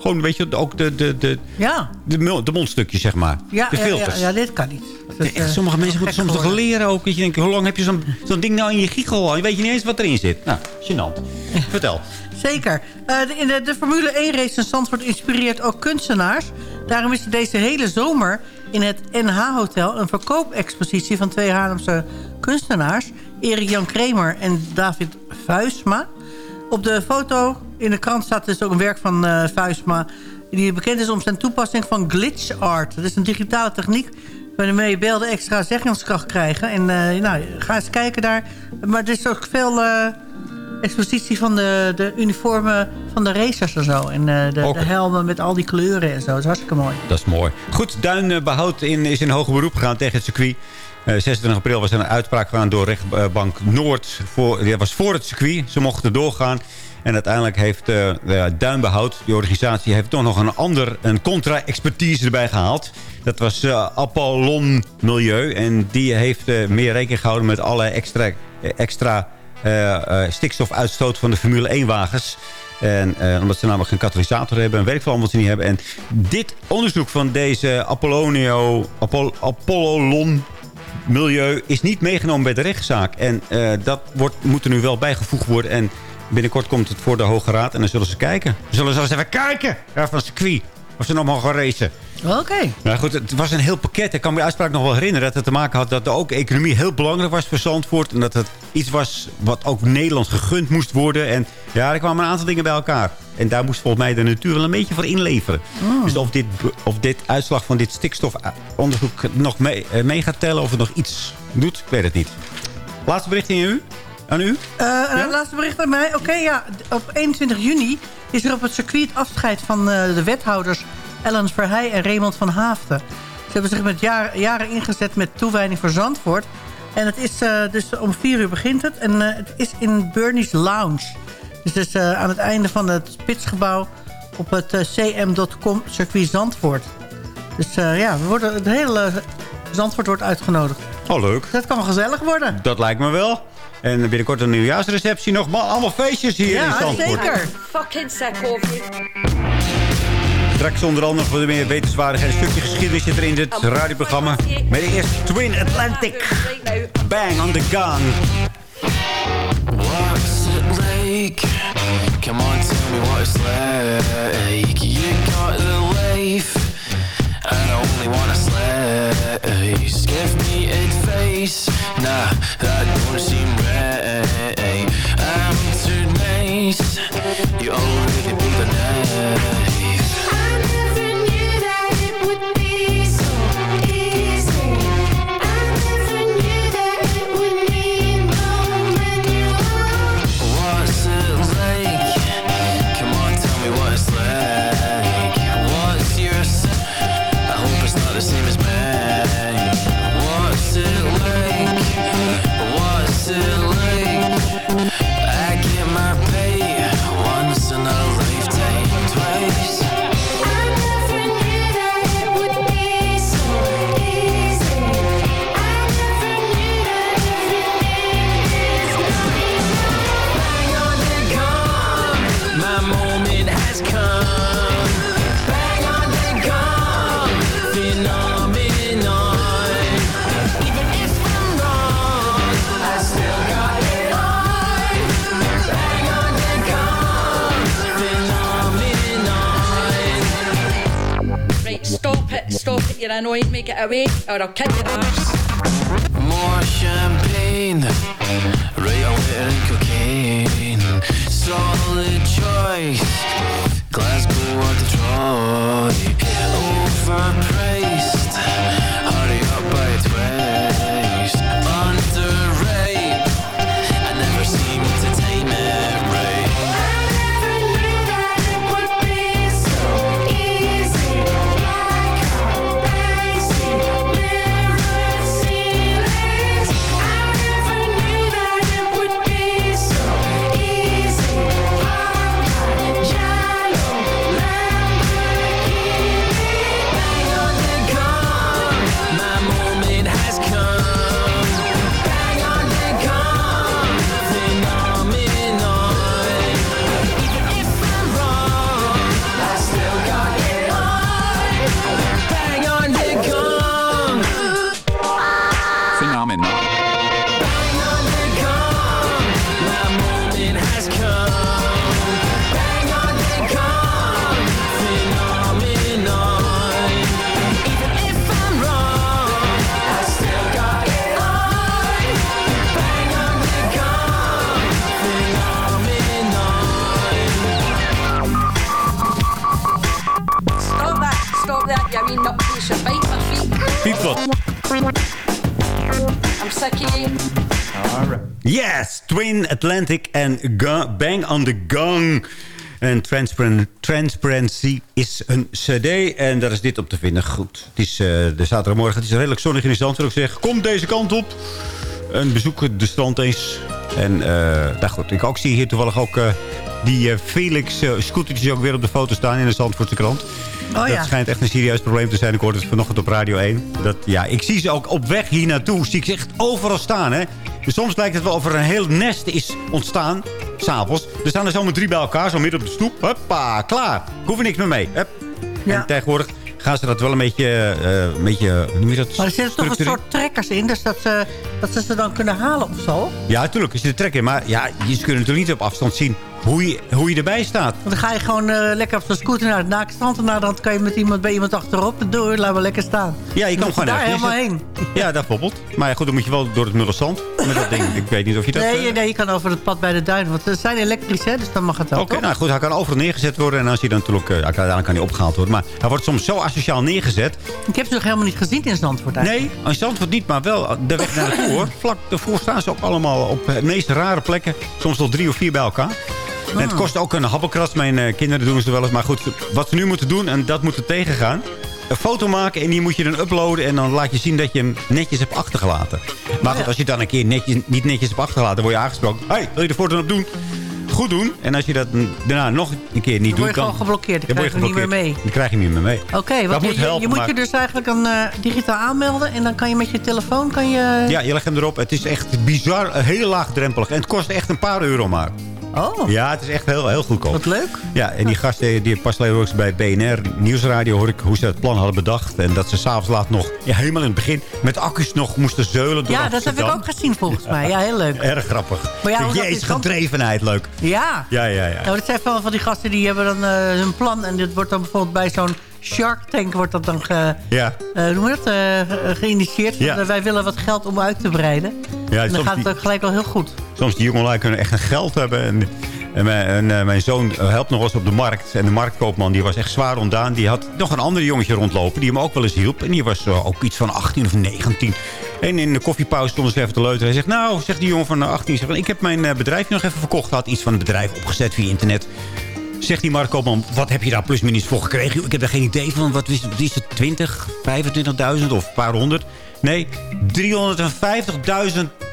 Gewoon, weet je, ook de, de, de, Ja. de, mondstukjes, zeg maar. Ja, de ja, ja, filters. ja, dit kan niet. Dat Echt, eh, sommige mensen moeten soms nog geworden. leren ook. Dat je denkt, hoe lang heb je zo'n zo'n ding nou in je giegel? Je weet je niet eens wat erin zit. Nou, gênant. Vertel. Zeker. Eh, de, in de, de Formule 1 race in Zandvoort inspireert ook kunstenaars. Daarom is er deze hele zomer in het NH-hotel... een verkoopexpositie van twee Haarlemse kunstenaars... Erik Jan Kremer en David Vuisma. Op de foto in de krant staat dus ook een werk van eh Vuisma... die bekend is om zijn toepassing van glitch art. Dat is een digitale techniek waarmee beelden extra zeggingskracht krijgen. En eh, nou, ga eens kijken daar. Maar er is ook veel... eh, expositie van de, de uniformen van de racers en zo. En eh, de, de helmen met al die kleuren en zo. Dat is hartstikke mooi. Dat is mooi. Goed, Duinbehoud in, is in hoger beroep gegaan tegen het circuit. Eh 26 april was er een uitspraak gedaan door rechtbank Noord. Voor, dat was voor het circuit. Ze mochten doorgaan. En uiteindelijk heeft eh, Duinbehoud, die organisatie... heeft toch nog een ander, een contra-expertise erbij gehaald. Dat was eh, Apollon Milieu. En die heeft meer rekening gehouden met alle extra, extra stikstofuitstoot van de Formule 1-wagens. En eh, omdat ze namelijk geen katalysator hebben en veel wat ze niet hebben. En dit onderzoek van deze Apollonio, Apol, Apollon milieu is niet meegenomen bij de rechtszaak. En eh, dat wordt, moet er nu wel bijgevoegd worden. En binnenkort komt het voor de Hoge Raad. En dan zullen ze kijken. Zullen ze eens even kijken van circuit. Of ze nog mogen racen. Oké. Nou goed, het was een heel pakket. Ik kan me de uitspraak nog wel herinneren dat het te maken had... dat ook economie heel belangrijk was voor Zandvoort. En dat het iets was wat ook Nederland gegund moest worden. En ja, er kwamen een aantal dingen bij elkaar. En daar moest volgens mij de natuur wel een beetje voor inleveren. Dus of dit, of dit uitslag van dit stikstofonderzoek nog mee, eh, mee gaat tellen... of het nog iets doet, ik weet het niet. Laatste bericht in u? Aan u? Eh, het laatste bericht bij mij. Oké, ja. Op 21 juni is er op het circuit afscheid van eh, de wethouders... Ellen Verheij en Raymond van Haafden. Ze hebben zich met jaren, jaren ingezet met toewijding voor Zandvoort. En het is eh, dus om 4 uur begint het. En eh, het is in Bernie's Lounge. Dus het is eh, aan het einde van het spitsgebouw... op het cm.com circuit Zandvoort. Dus eh, ja, we worden, het hele Zandvoort wordt uitgenodigd. Oh, leuk. Dat kan wel gezellig worden. Dat lijkt me wel. En binnenkort een nieuwjaarsreceptie nog. Maar allemaal feestjes hier in Ja, Zandvoort. zeker. Fucking you. Straks onder andere voor de meer wetenswaardigheid. Een stukje geschiedenis zit er in dit radioprogramma. Maar eerst Twin Atlantic. Bang on the gun. What's it like? Come on, tell me what it's like. You got the life, I only wanna slice. Give me advice, nah, that don't seem right. I'm too nice, you already make it away, or I'll kick your ass. More champagne, away and cocaine. Solid choice, Glasgow or Detroit. Overpriced, You. Yes, Twin Atlantic en Bang on the Gong. En Transparent, Transparency is een cd en daar is dit op te vinden. Goed, het is eh, de zaterdagmorgen. Het is redelijk zonnig in de stand. Wil ik zeggen, kom deze kant op. En bezoek de strand eens. En nou goed, ik ook zie hier toevallig ook eh, die Felix scootertjes ook weer op de foto staan in de Zandvoortse krant. Oh ja. Dat schijnt echt een serieus probleem te zijn. Ik hoorde het vanochtend op Radio 1. Dat, ja, ik zie ze ook op weg hier naartoe. Zie ik ze echt overal staan. Hè? Dus soms lijkt het wel of er een heel nest is ontstaan. S'avonds. Er staan er zomaar drie bij elkaar. Zo midden op de stoep. Hoppa, klaar. Ik hoef er niks meer mee. Hup. En tegenwoordig gaan ze dat wel een beetje... eh, een beetje hoe noem je dat? Maar er zitten toch een soort trekkers in, dus dat ze, dat ze ze dan kunnen halen of zo. Ja, natuurlijk. Er zit een trek in. Maar ja, je kunnen natuurlijk niet op afstand zien hoe je, hoe je erbij staat. Want dan ga je gewoon eh, lekker op zo'n scooter naar het naakstrand. En dan kan je met iemand, bij iemand achterop. Door, laat maar lekker staan. Ja, je kan gewoon daar helemaal heen. Ja, dat bijvoorbeeld. Maar ja, goed, dan moet je wel door het Mullerzand. Met dat ding. Ik weet niet of je dat... Nee, eh, nee, je kan over het pad bij de duin. Want ze zijn elektrisch, hè, dus dan mag het wel. Oké, nou goed, hij kan overal neergezet worden. En als hij dan natuurlijk... eh, uiteindelijk kan hij opgehaald worden. Maar hij wordt soms zo asociaal neergezet. Ik heb ze nog helemaal niet gezien in Zandvoort eigenlijk. Nee, in Zandvoort niet, maar wel de weg naar naartoe hoor. Vlak daarvoor staan ze ook allemaal op de meest rare plekken. Soms wel drie of vier bij elkaar. En het kost ook een habbelkras. Mijn eh, kinderen doen ze wel eens. Maar goed, wat ze nu moeten doen, en dat moeten tegengaan... Een foto maken en die moet je dan uploaden... en dan laat je zien dat je hem netjes hebt achtergelaten. Maar goed, als je het dan een keer netjes, niet netjes hebt achtergelaten... dan word je aangesproken. hey, wil je de foto op doen? Goed doen. En als je dat daarna nog een keer niet Dan word doet... je gewoon geblokkeerd. Dan word krijg je niet meer mee. Dan krijg je hem niet meer mee. Oké, want moet je, je- helpen. je moet maar- je dus eigenlijk een eh, digitaal aanmelden. En dan kan je met je telefoon... Kan je... Ja, je legt hem erop. Het is echt bizar, eh, heel laagdrempelig. En het kost echt een paar euro maar. Oh. Ja, het is echt heel, heel goedkoop. Wat leuk. Ja, en die gasten die pas ook bij BNR Nieuwsradio hoor ik hoe ze het plan hadden bedacht. En dat ze s'avonds laat nog, ja, helemaal in het begin, met accu's nog moesten zeulen. door Ja, dat heb ik ook gezien volgens mij. Ja, heel leuk. Erg grappig. Maar ja, dat Jezus, gedrevenheid, leuk. Ja. Ja, ja, ja. Nou, dat zijn van, van die gasten die hebben dan eh, hun plan. En dit wordt dan bijvoorbeeld bij zo'n Shark Tank wordt dat dan ge, Ja, hoe noem je dat, eh, geïnitieerd. Ja. wij willen wat geld om uit te breiden. Ja en dan gaat het die, ook gelijk al heel goed. soms die jongelui kunnen echt een geld hebben. En, en, mijn, en, eh, mijn zoon helpt nog eens op de markt. En de marktkoopman die was echt zwaar ontdaan. Die had nog een ander jongetje rondlopen die hem ook wel eens hielp. En die was eh, ook iets van 18 of 19. En in de koffiepauze stonden ze even te leuteren. Hij zegt, nou, zegt die jongen van 18. Zegt, ik heb mijn eh, bedrijf nog even verkocht. Had iets van het bedrijf opgezet via internet. Zegt die Mark Koopman, wat heb je daar plusminus voor gekregen? Ik heb daar geen idee van. Wat is, wat is het? 20, 25.000 of een paar honderd? Nee, 350.000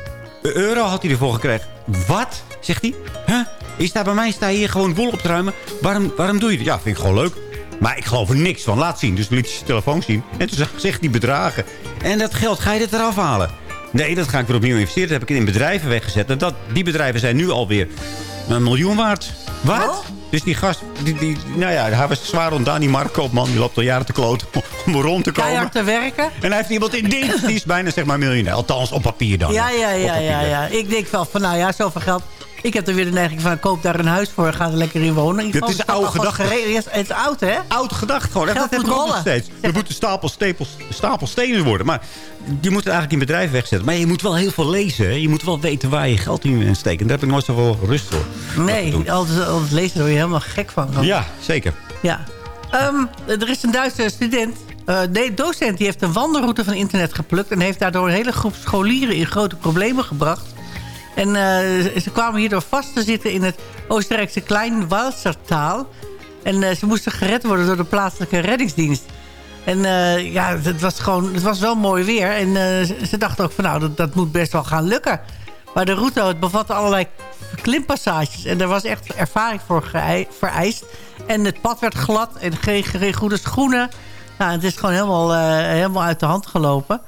euro had hij ervoor gekregen. Wat? Zegt hij. Huh? Is daar bij mij, sta je hier gewoon bol op te ruimen. Waarom, waarom doe je dat? Ja, vind ik gewoon leuk. Maar ik geloof er niks van. Laat zien. Dus liet zijn telefoon zien. En toen zegt die bedragen. En dat geld ga je er eraf halen. Nee, dat ga ik weer opnieuw investeren. Dat heb ik in bedrijven weggezet. En dat, die bedrijven zijn nu alweer een miljoen waard. Wat? Dus die gast, die, die, nou ja, hij was zwaar ontdaan. Die marktkoopman, die loopt al jaren te kloten om rond te komen. Keihard te werken. En hij heeft iemand in dienst. Die is bijna zeg maar miljonair. Althans, op papier dan. Ja, ja, ja, ja, ja. Ik denk wel van, nou ja, zoveel geld Ik heb er weer de neiging van, koop daar een huis voor ga er lekker in wonen. In Dit is geval, oude het gedachte. al is oud, hè? Oud gedacht gewoon. Echt, Geld dat heb moet ik ook nog rollen. steeds. Er moeten stapel, stapels, stapel stenen worden. Maar je moet het eigenlijk in bedrijf wegzetten. Maar je moet wel heel veel lezen. Hè? Je moet wel weten waar je geld in steekt. En daar heb ik nooit zoveel rust voor. Nee, altijd, altijd lezen word je helemaal gek van. Dan. Ja, zeker. Ja. Ehm, er is een Duitse student, eh, nee, docent, die heeft een wandelroute van internet geplukt... en heeft daardoor een hele groep scholieren in grote problemen gebracht. En eh, ze- kwamen hierdoor vast te zitten in het Oostenrijkse Kleinwalsertaal. En eh, ze moesten gered worden door de plaatselijke reddingsdienst. En eh, ja, het was, gewoon, het was wel mooi weer. En ze, dachten ook van nou, dat, dat moet best wel gaan lukken. Maar de route bevatte allerlei klimpassages. En er was echt ervaring voor vereist. En het pad werd glad en geen, geen goede schoenen. Nou, het is gewoon helemaal, helemaal uit de hand gelopen.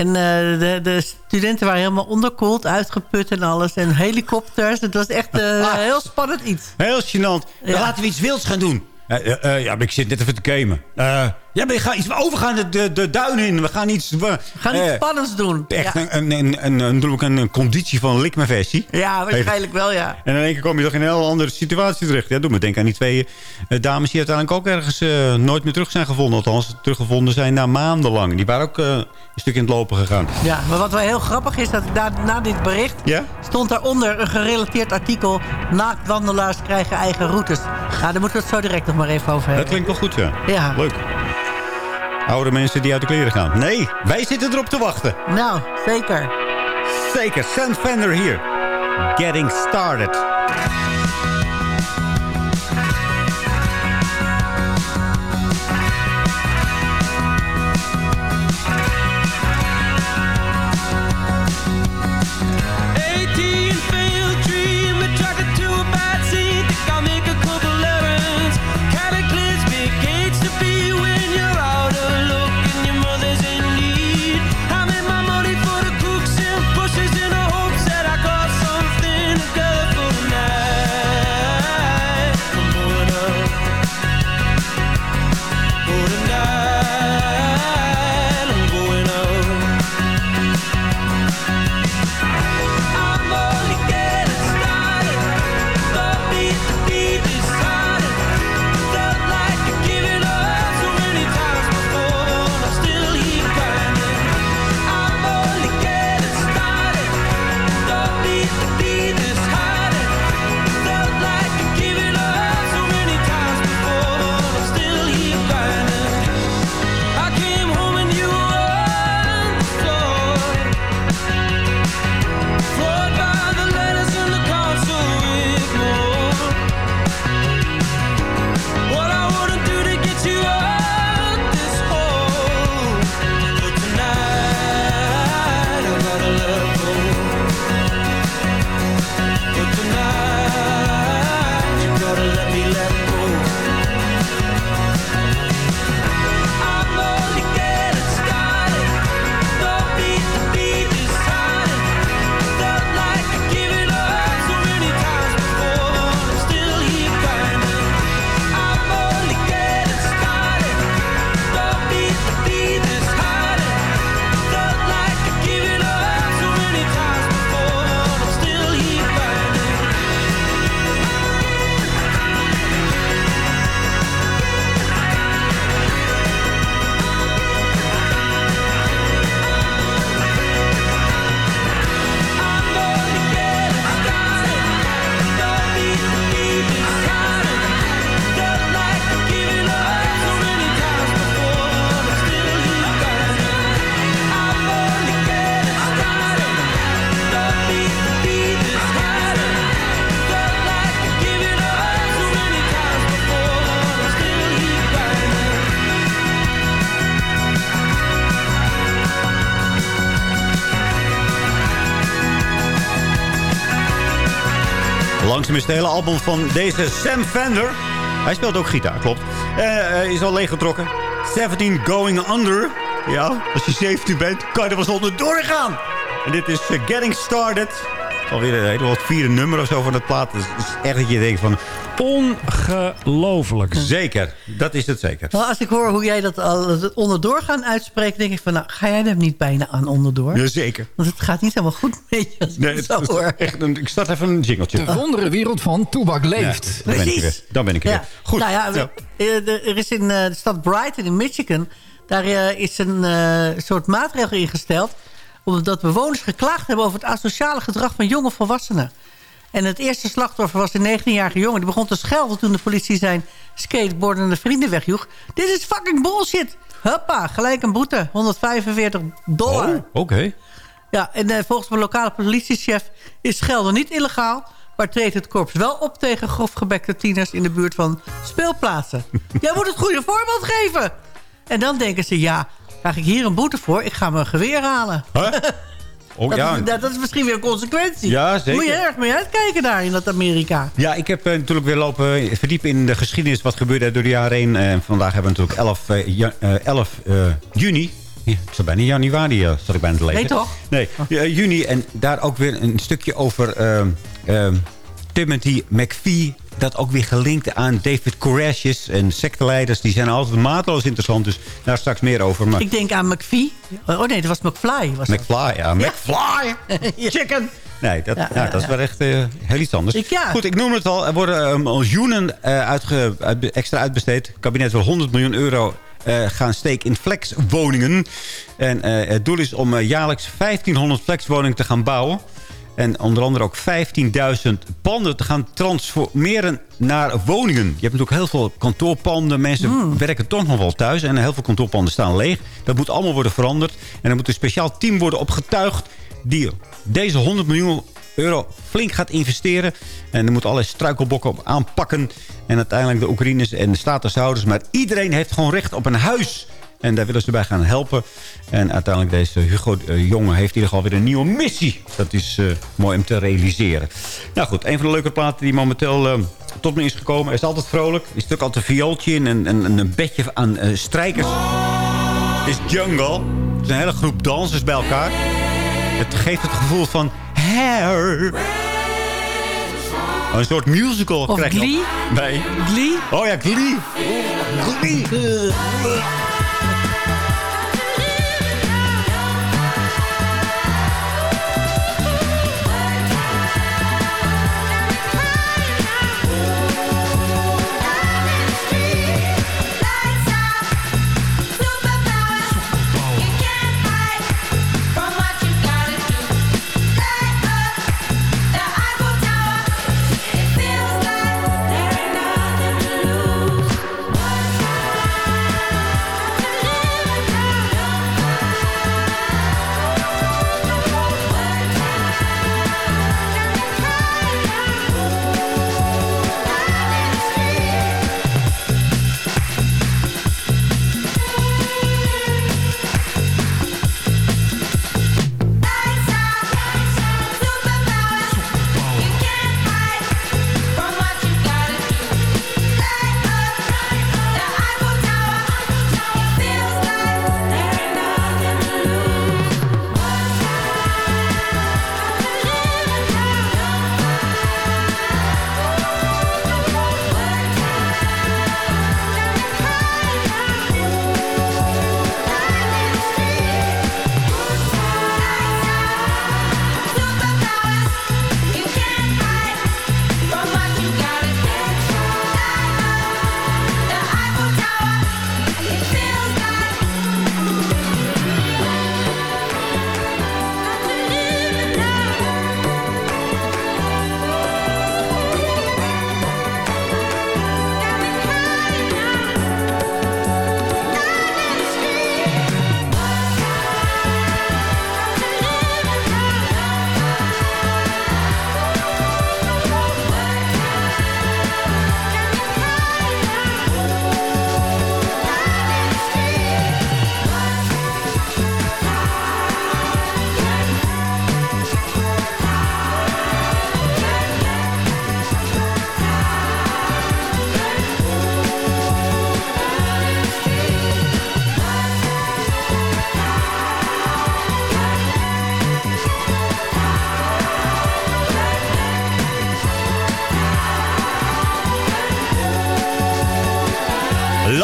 En eh, de, de studenten waren helemaal onderkoeld, uitgeput en alles. En helikopters. Het was echt eh, een heel spannend iets. Heel gênant. Dan Ja. laten we iets wilds gaan doen. Eh, ja, maar ik zit net even te gamen. Eh, ja, maar ik ga iets overgaan de, de, de duinen in. We gaan iets... We gaan iets spannends doen. Echt Ja. een, een, een, een, een, een, conditie van lik mijn versie. Ja, waarschijnlijk wel, ja. En in één keer kom je toch in een heel andere situatie terecht. Ja, doe me denken aan die twee eh, dames die uiteindelijk ook ergens eh, nooit meer terug zijn gevonden. Althans, teruggevonden zijn na maandenlang. Die waren ook eh, een stuk in het lopen gegaan. Ja, maar wat wel heel grappig is, dat na, na dit bericht... Ja? stond daaronder een gerelateerd artikel... Naaktwandelaars krijgen eigen routes. Nou, daar moeten we het zo direct nog maar even over Dat hebben. klinkt wel goed, ja. Ja. Leuk. Oude mensen die uit de kleren gaan. Nee, wij zitten erop te wachten. Nou, zeker. Zeker, Sam Fender hier. Getting started. Is het hele album van deze Sam Fender. Hij speelt ook gitaar, klopt. Eh, Hij is al leeggetrokken. 17 Going Under. Ja, als je 17 bent, kan je er wel zonder doorgaan. En dit is eh, Getting Started. Alweer een hele wat vierde nummer of zo van het plaat. Het is echt dat je denkt van... Ongelooflijk. Zeker, dat is het zeker. Nou, als ik hoor hoe jij dat al het onderdoor gaan uitspreken... denk ik van, nou, ga jij er niet bijna aan onderdoor? Jazeker. Want het gaat niet helemaal goed met je als ik Nee, het het zo is hoor. echt een, ik start even een jingeltje. De wondere wereld van Toebak leeft. Ja, dan ben ik er weer. Dan ben ik er Ja. weer. Goed. Nou ja, eh, er is in eh, de stad Brighton in Michigan... daar eh, is een eh, soort maatregel ingesteld... omdat bewoners geklaagd hebben over het asociale gedrag van jonge volwassenen. En het eerste slachtoffer was een 19-jarige jongen. Die begon te schelden toen de politie zijn skateboardende vrienden wegjoeg. Dit is fucking bullshit. Huppa, gelijk een boete. 145 dollar. Oh, oké. Ja, en eh, volgens mijn lokale politiechef is schelden niet illegaal... maar treedt het korps wel op tegen grofgebekte tieners... in de buurt van speelplaatsen. Jij moet het goede voorbeeld geven! En dan denken ze, ja, krijg ik hier een boete voor? Ik ga mijn geweer halen. Oh, dat, ja. is, dat, dat is misschien weer een consequentie. Ja, zeker. Moet je erg mee uitkijken daar in dat Amerika. Ja, ik heb eh, natuurlijk weer lopen verdiepen in de geschiedenis... wat gebeurde door de jaren heen. Eh, vandaag hebben we natuurlijk 11, eh, ja- eh, 11 eh, juni. Ja, ik zat bijna januari, uh, zat ik bijna te lezen. Nee, toch? Nee, ja, juni. En daar ook weer een stukje over Timothy McVie. Dat ook weer gelinkt aan David Koresh en secteleiders. Die zijn altijd mateloos interessant. Dus daar straks meer over. Maar Ik denk aan McVie. Oh nee, dat was McFly. Was dat. McFly, ja. McFly! Chicken. Nee, dat, Ja, ja, ja, dat is wel echt eh, heel iets anders. Ik- ja. Goed, ik noem het al. Er worden miljoenen eh, uitge, uit- extra uitbesteed. Het kabinet wil 100 miljoen euro eh, gaan steken in flexwoningen. En het doel is om jaarlijks 1500 flexwoningen te gaan bouwen. En onder andere ook 15.000 panden te gaan transformeren naar woningen. Je hebt natuurlijk heel veel kantoorpanden. Mensen werken toch nog wel thuis. En heel veel kantoorpanden staan leeg. Dat moet allemaal worden veranderd. En er moet een speciaal team worden opgetuigd... die deze 100 miljoen euro flink gaat investeren. En er moet allerlei struikelbokken op aanpakken. En uiteindelijk de Oekraïners en de statushouders. Maar iedereen heeft gewoon recht op een huis. En daar willen ze bij gaan helpen. En uiteindelijk deze Hugo eh, Jonge heeft in ieder geval weer een nieuwe missie. Dat is eh, mooi om te realiseren. Nou goed, een van de leuke platen die momenteel eh, tot me is gekomen. Hij is altijd vrolijk. Er is natuurlijk altijd een viooltje in en, en, en een bedje aan strijkers. Het is Jungle. Het is een hele groep dansers bij elkaar. Het geeft het gevoel van hair. Een soort musical Of Glee? Nee. Glee? Oh ja, Glee. Glee.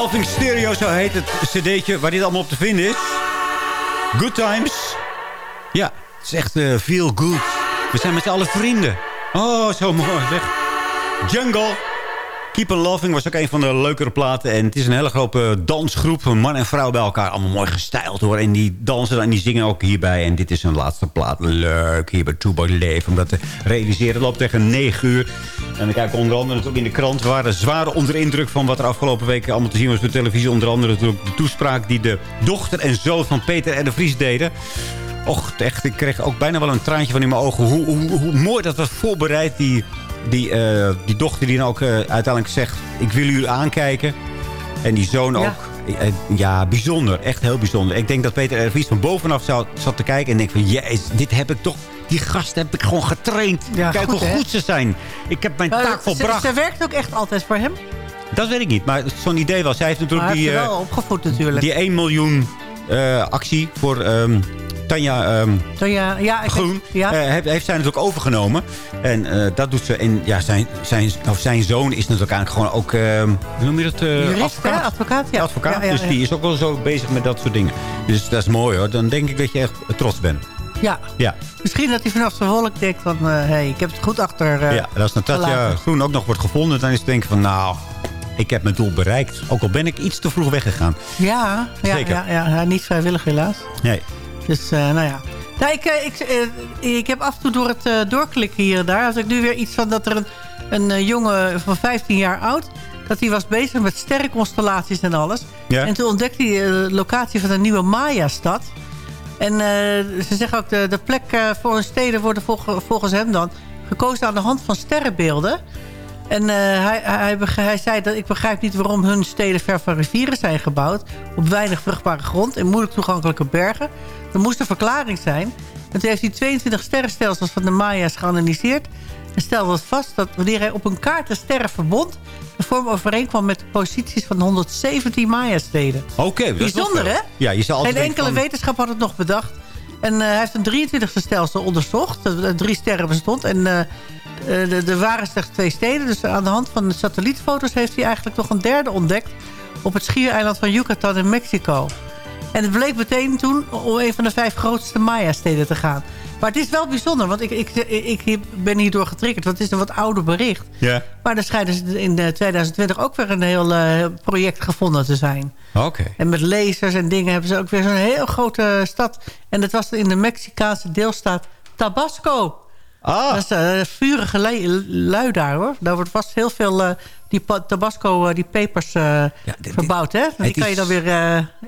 Loving Stereo, zo heet het cd'tje waar dit allemaal op te vinden is. Good Times. Ja, het is echt eh, feel good. We zijn met z'n allen vrienden. Oh, zo mooi zeg. Jungle. Keep on Loving was ook een van de leukere platen. En het is een hele grote dansgroep. Man en vrouw bij elkaar. Allemaal mooi gestyled hoor. En die dansen en die zingen ook hierbij. En dit is hun laatste plaat. Leuk hier bij Toebak Leven. Om dat te realiseren. Het loopt tegen 9 uur. En we kijken onder andere natuurlijk in de krant. We waren zwaar onder indruk van wat er afgelopen weken allemaal te zien was op de televisie. Onder andere natuurlijk de toespraak die de dochter en zoon van Peter en de Vries deden. Och, echt, ik kreeg ook bijna wel een traantje van in mijn ogen. Hoe, hoe, hoe mooi dat was voorbereid. Die, die, eh, die dochter die dan ook eh, uiteindelijk zegt... ik wil jullie aankijken. En die zoon Ja. ook. Eh, ja, bijzonder. Echt heel bijzonder. Ik denk dat Peter. Vries van bovenaf zat, zat te kijken... en denk van, jezus, dit heb ik toch... Die gasten heb ik gewoon getraind. Ja, Kijk goed, hoe hè? goed ze zijn. Ik heb mijn Maar taak volbracht. ze werkt ook echt altijd voor hem. Dat weet ik niet. Maar zo'n idee was. Zij heeft natuurlijk hij die, heeft wel opgevoed natuurlijk. die 1 miljoen actie voor ehm, Tanja... ehm, Zo ja, ja, ik Groen ja. eh, heeft, heeft zij natuurlijk overgenomen. En eh, dat doet ze. En ja, zijn, zijn, of zijn zoon is natuurlijk eigenlijk gewoon ook... eh, hoe noem je dat? eh, Jurist, advocaat. hè? Advocaat, ja. Advocaat. Ja, ja, dus ja. die is ook wel zo bezig met dat soort dingen. Dus dat is mooi hoor. Dan denk ik dat je echt trots bent. Ja. Ja, Misschien dat hij vanaf zijn wolk denkt van... hé, hey, ik heb het goed achter eh, ja. En als Natasja gelaten. Groen ook nog wordt gevonden... dan is het denken van nou... Ik heb mijn doel bereikt. Ook al ben ik iets te vroeg weggegaan. Ja, ja, Zeker. ja, ja, ja, niet vrijwillig helaas. Nee. Dus, eh, nou ja. Nou, ik, eh, ik, eh, ik heb af en toe door het doorklikken hier en daar... als ik nu weer iets van dat er een, een jongen van 15 jaar oud... dat hij was bezig met sterrenconstellaties en alles. Ja. En toen ontdekte hij de locatie van een nieuwe Maya-stad. En ze zeggen ook, de, de plek voor hun steden worden volg- volgens hem dan... gekozen aan de hand van sterrenbeelden... En eh, hij, hij, hij zei dat ik begrijp niet waarom hun steden ver van rivieren zijn gebouwd. Op weinig vruchtbare grond en moeilijk toegankelijke bergen. Er moest een verklaring zijn. En toen heeft hij 22 sterrenstelsels van de Maya's geanalyseerd. En stelde vast dat wanneer hij op een kaart de sterren verbond... de vorm overeenkwam met de posities van 117 Maya-steden. Oké, Bijzonder, hè? Ja, je zou Geen enkele van- wetenschap had het nog bedacht. En eh, hij heeft een 23e stelsel onderzocht. Dat er drie sterren bestond. En eh, eh, er er waren slechts twee steden. Dus aan de hand van de satellietfoto's heeft hij eigenlijk nog een derde ontdekt. Op het schiereiland van Yucatan in Mexico. En het bleek meteen toen om een van de vijf grootste Maya-steden te gaan. Maar het is wel bijzonder, want ik, ik, ik ben hierdoor getriggerd. Want het is een wat ouder bericht. Ja. Maar er schijnt dus in eh, 2020 ook weer een heel eh, project gevonden te zijn. Oké. En met lasers en dingen hebben ze ook weer zo'n heel grote stad. En dat was in de Mexicaanse deelstaat Tabasco. Ah. Dat is uh, vurige lui, daar, hoor. Daar wordt vast heel veel uh, die Tabasco, uh, die pepers verbouwd, hè? Die kan je dan weer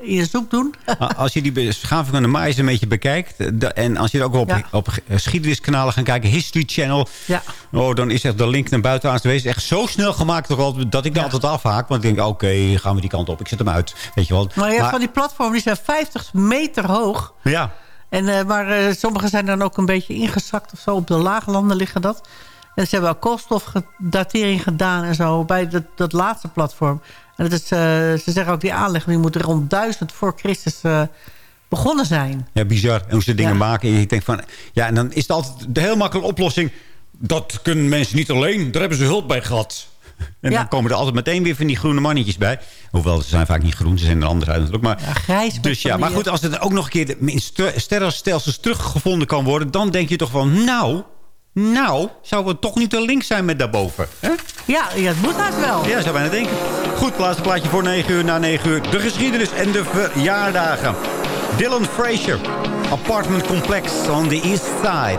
in je soep doen. Ah, Als je die beschaving van de Maais een beetje bekijkt... eh, en als je ook op, Ja. op geschiedeniskanalen gaat kijken... History Channel... Ja. Oh, dan is echt de link naar buiten aangewezen. Echt zo snel gemaakt dat ik er altijd afhaak. Want ik denk, oké, gaan we die kant op. Ik zet hem uit. Weet je wel. Maar je hebt van die platformen, die zijn 50 meter hoog. Ja. En, eh, maar eh, sommige zijn dan ook een beetje ingezakt of zo. Op de laaglanden liggen dat. En ze hebben ook koolstofdatering gedaan en zo. Bij dat, dat laatste platform. En dat is, eh, ze zeggen ook die aanleg die moet rond 1000 voor Christus begonnen zijn. Ja, bizar. Hoe ze dingen Ja. maken. En je denkt van... Ja, en dan is het altijd de heel makkelijke oplossing. Dat kunnen mensen niet alleen. Daar hebben ze hulp bij gehad. En Ja. dan komen er altijd meteen weer van die groene mannetjes bij. Hoewel, ze zijn vaak niet groen. Ze zijn er anders uit natuurlijk. Maar, Ja, grijs. dus ja, maar goed, als het ook nog een keer in ster- sterrenstelsels teruggevonden kan worden... dan denk je toch van, nou, nou, zou het toch niet te link zijn met daarboven? Hè? Ja, ja, het moet haast wel. Ja, zou bijna denken. Goed, laatste plaatje voor 9 uur na 9 uur. De geschiedenis en de verjaardagen. Dylan Frazier, apartment complex on the east side.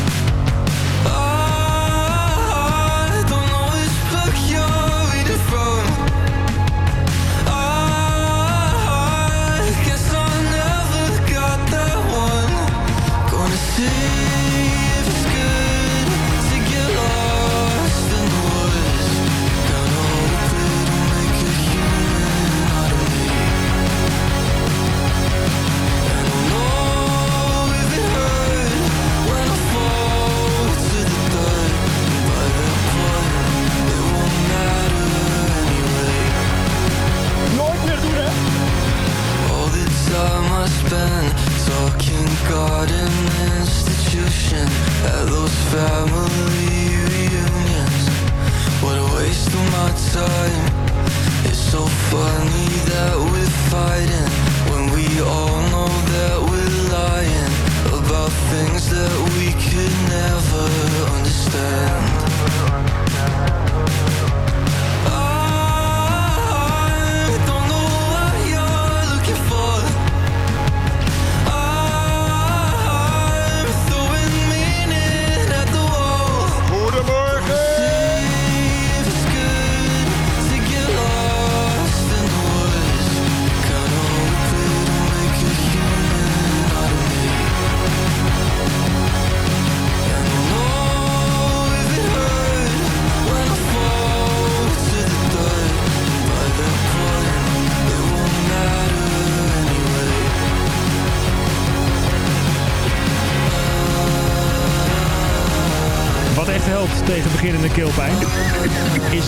man talking garden institution at those family reunions. What a waste of my time. It's so funny that we're fighting when we all know that we're lying about things that we could never understand. Beginnende keelpijn. Is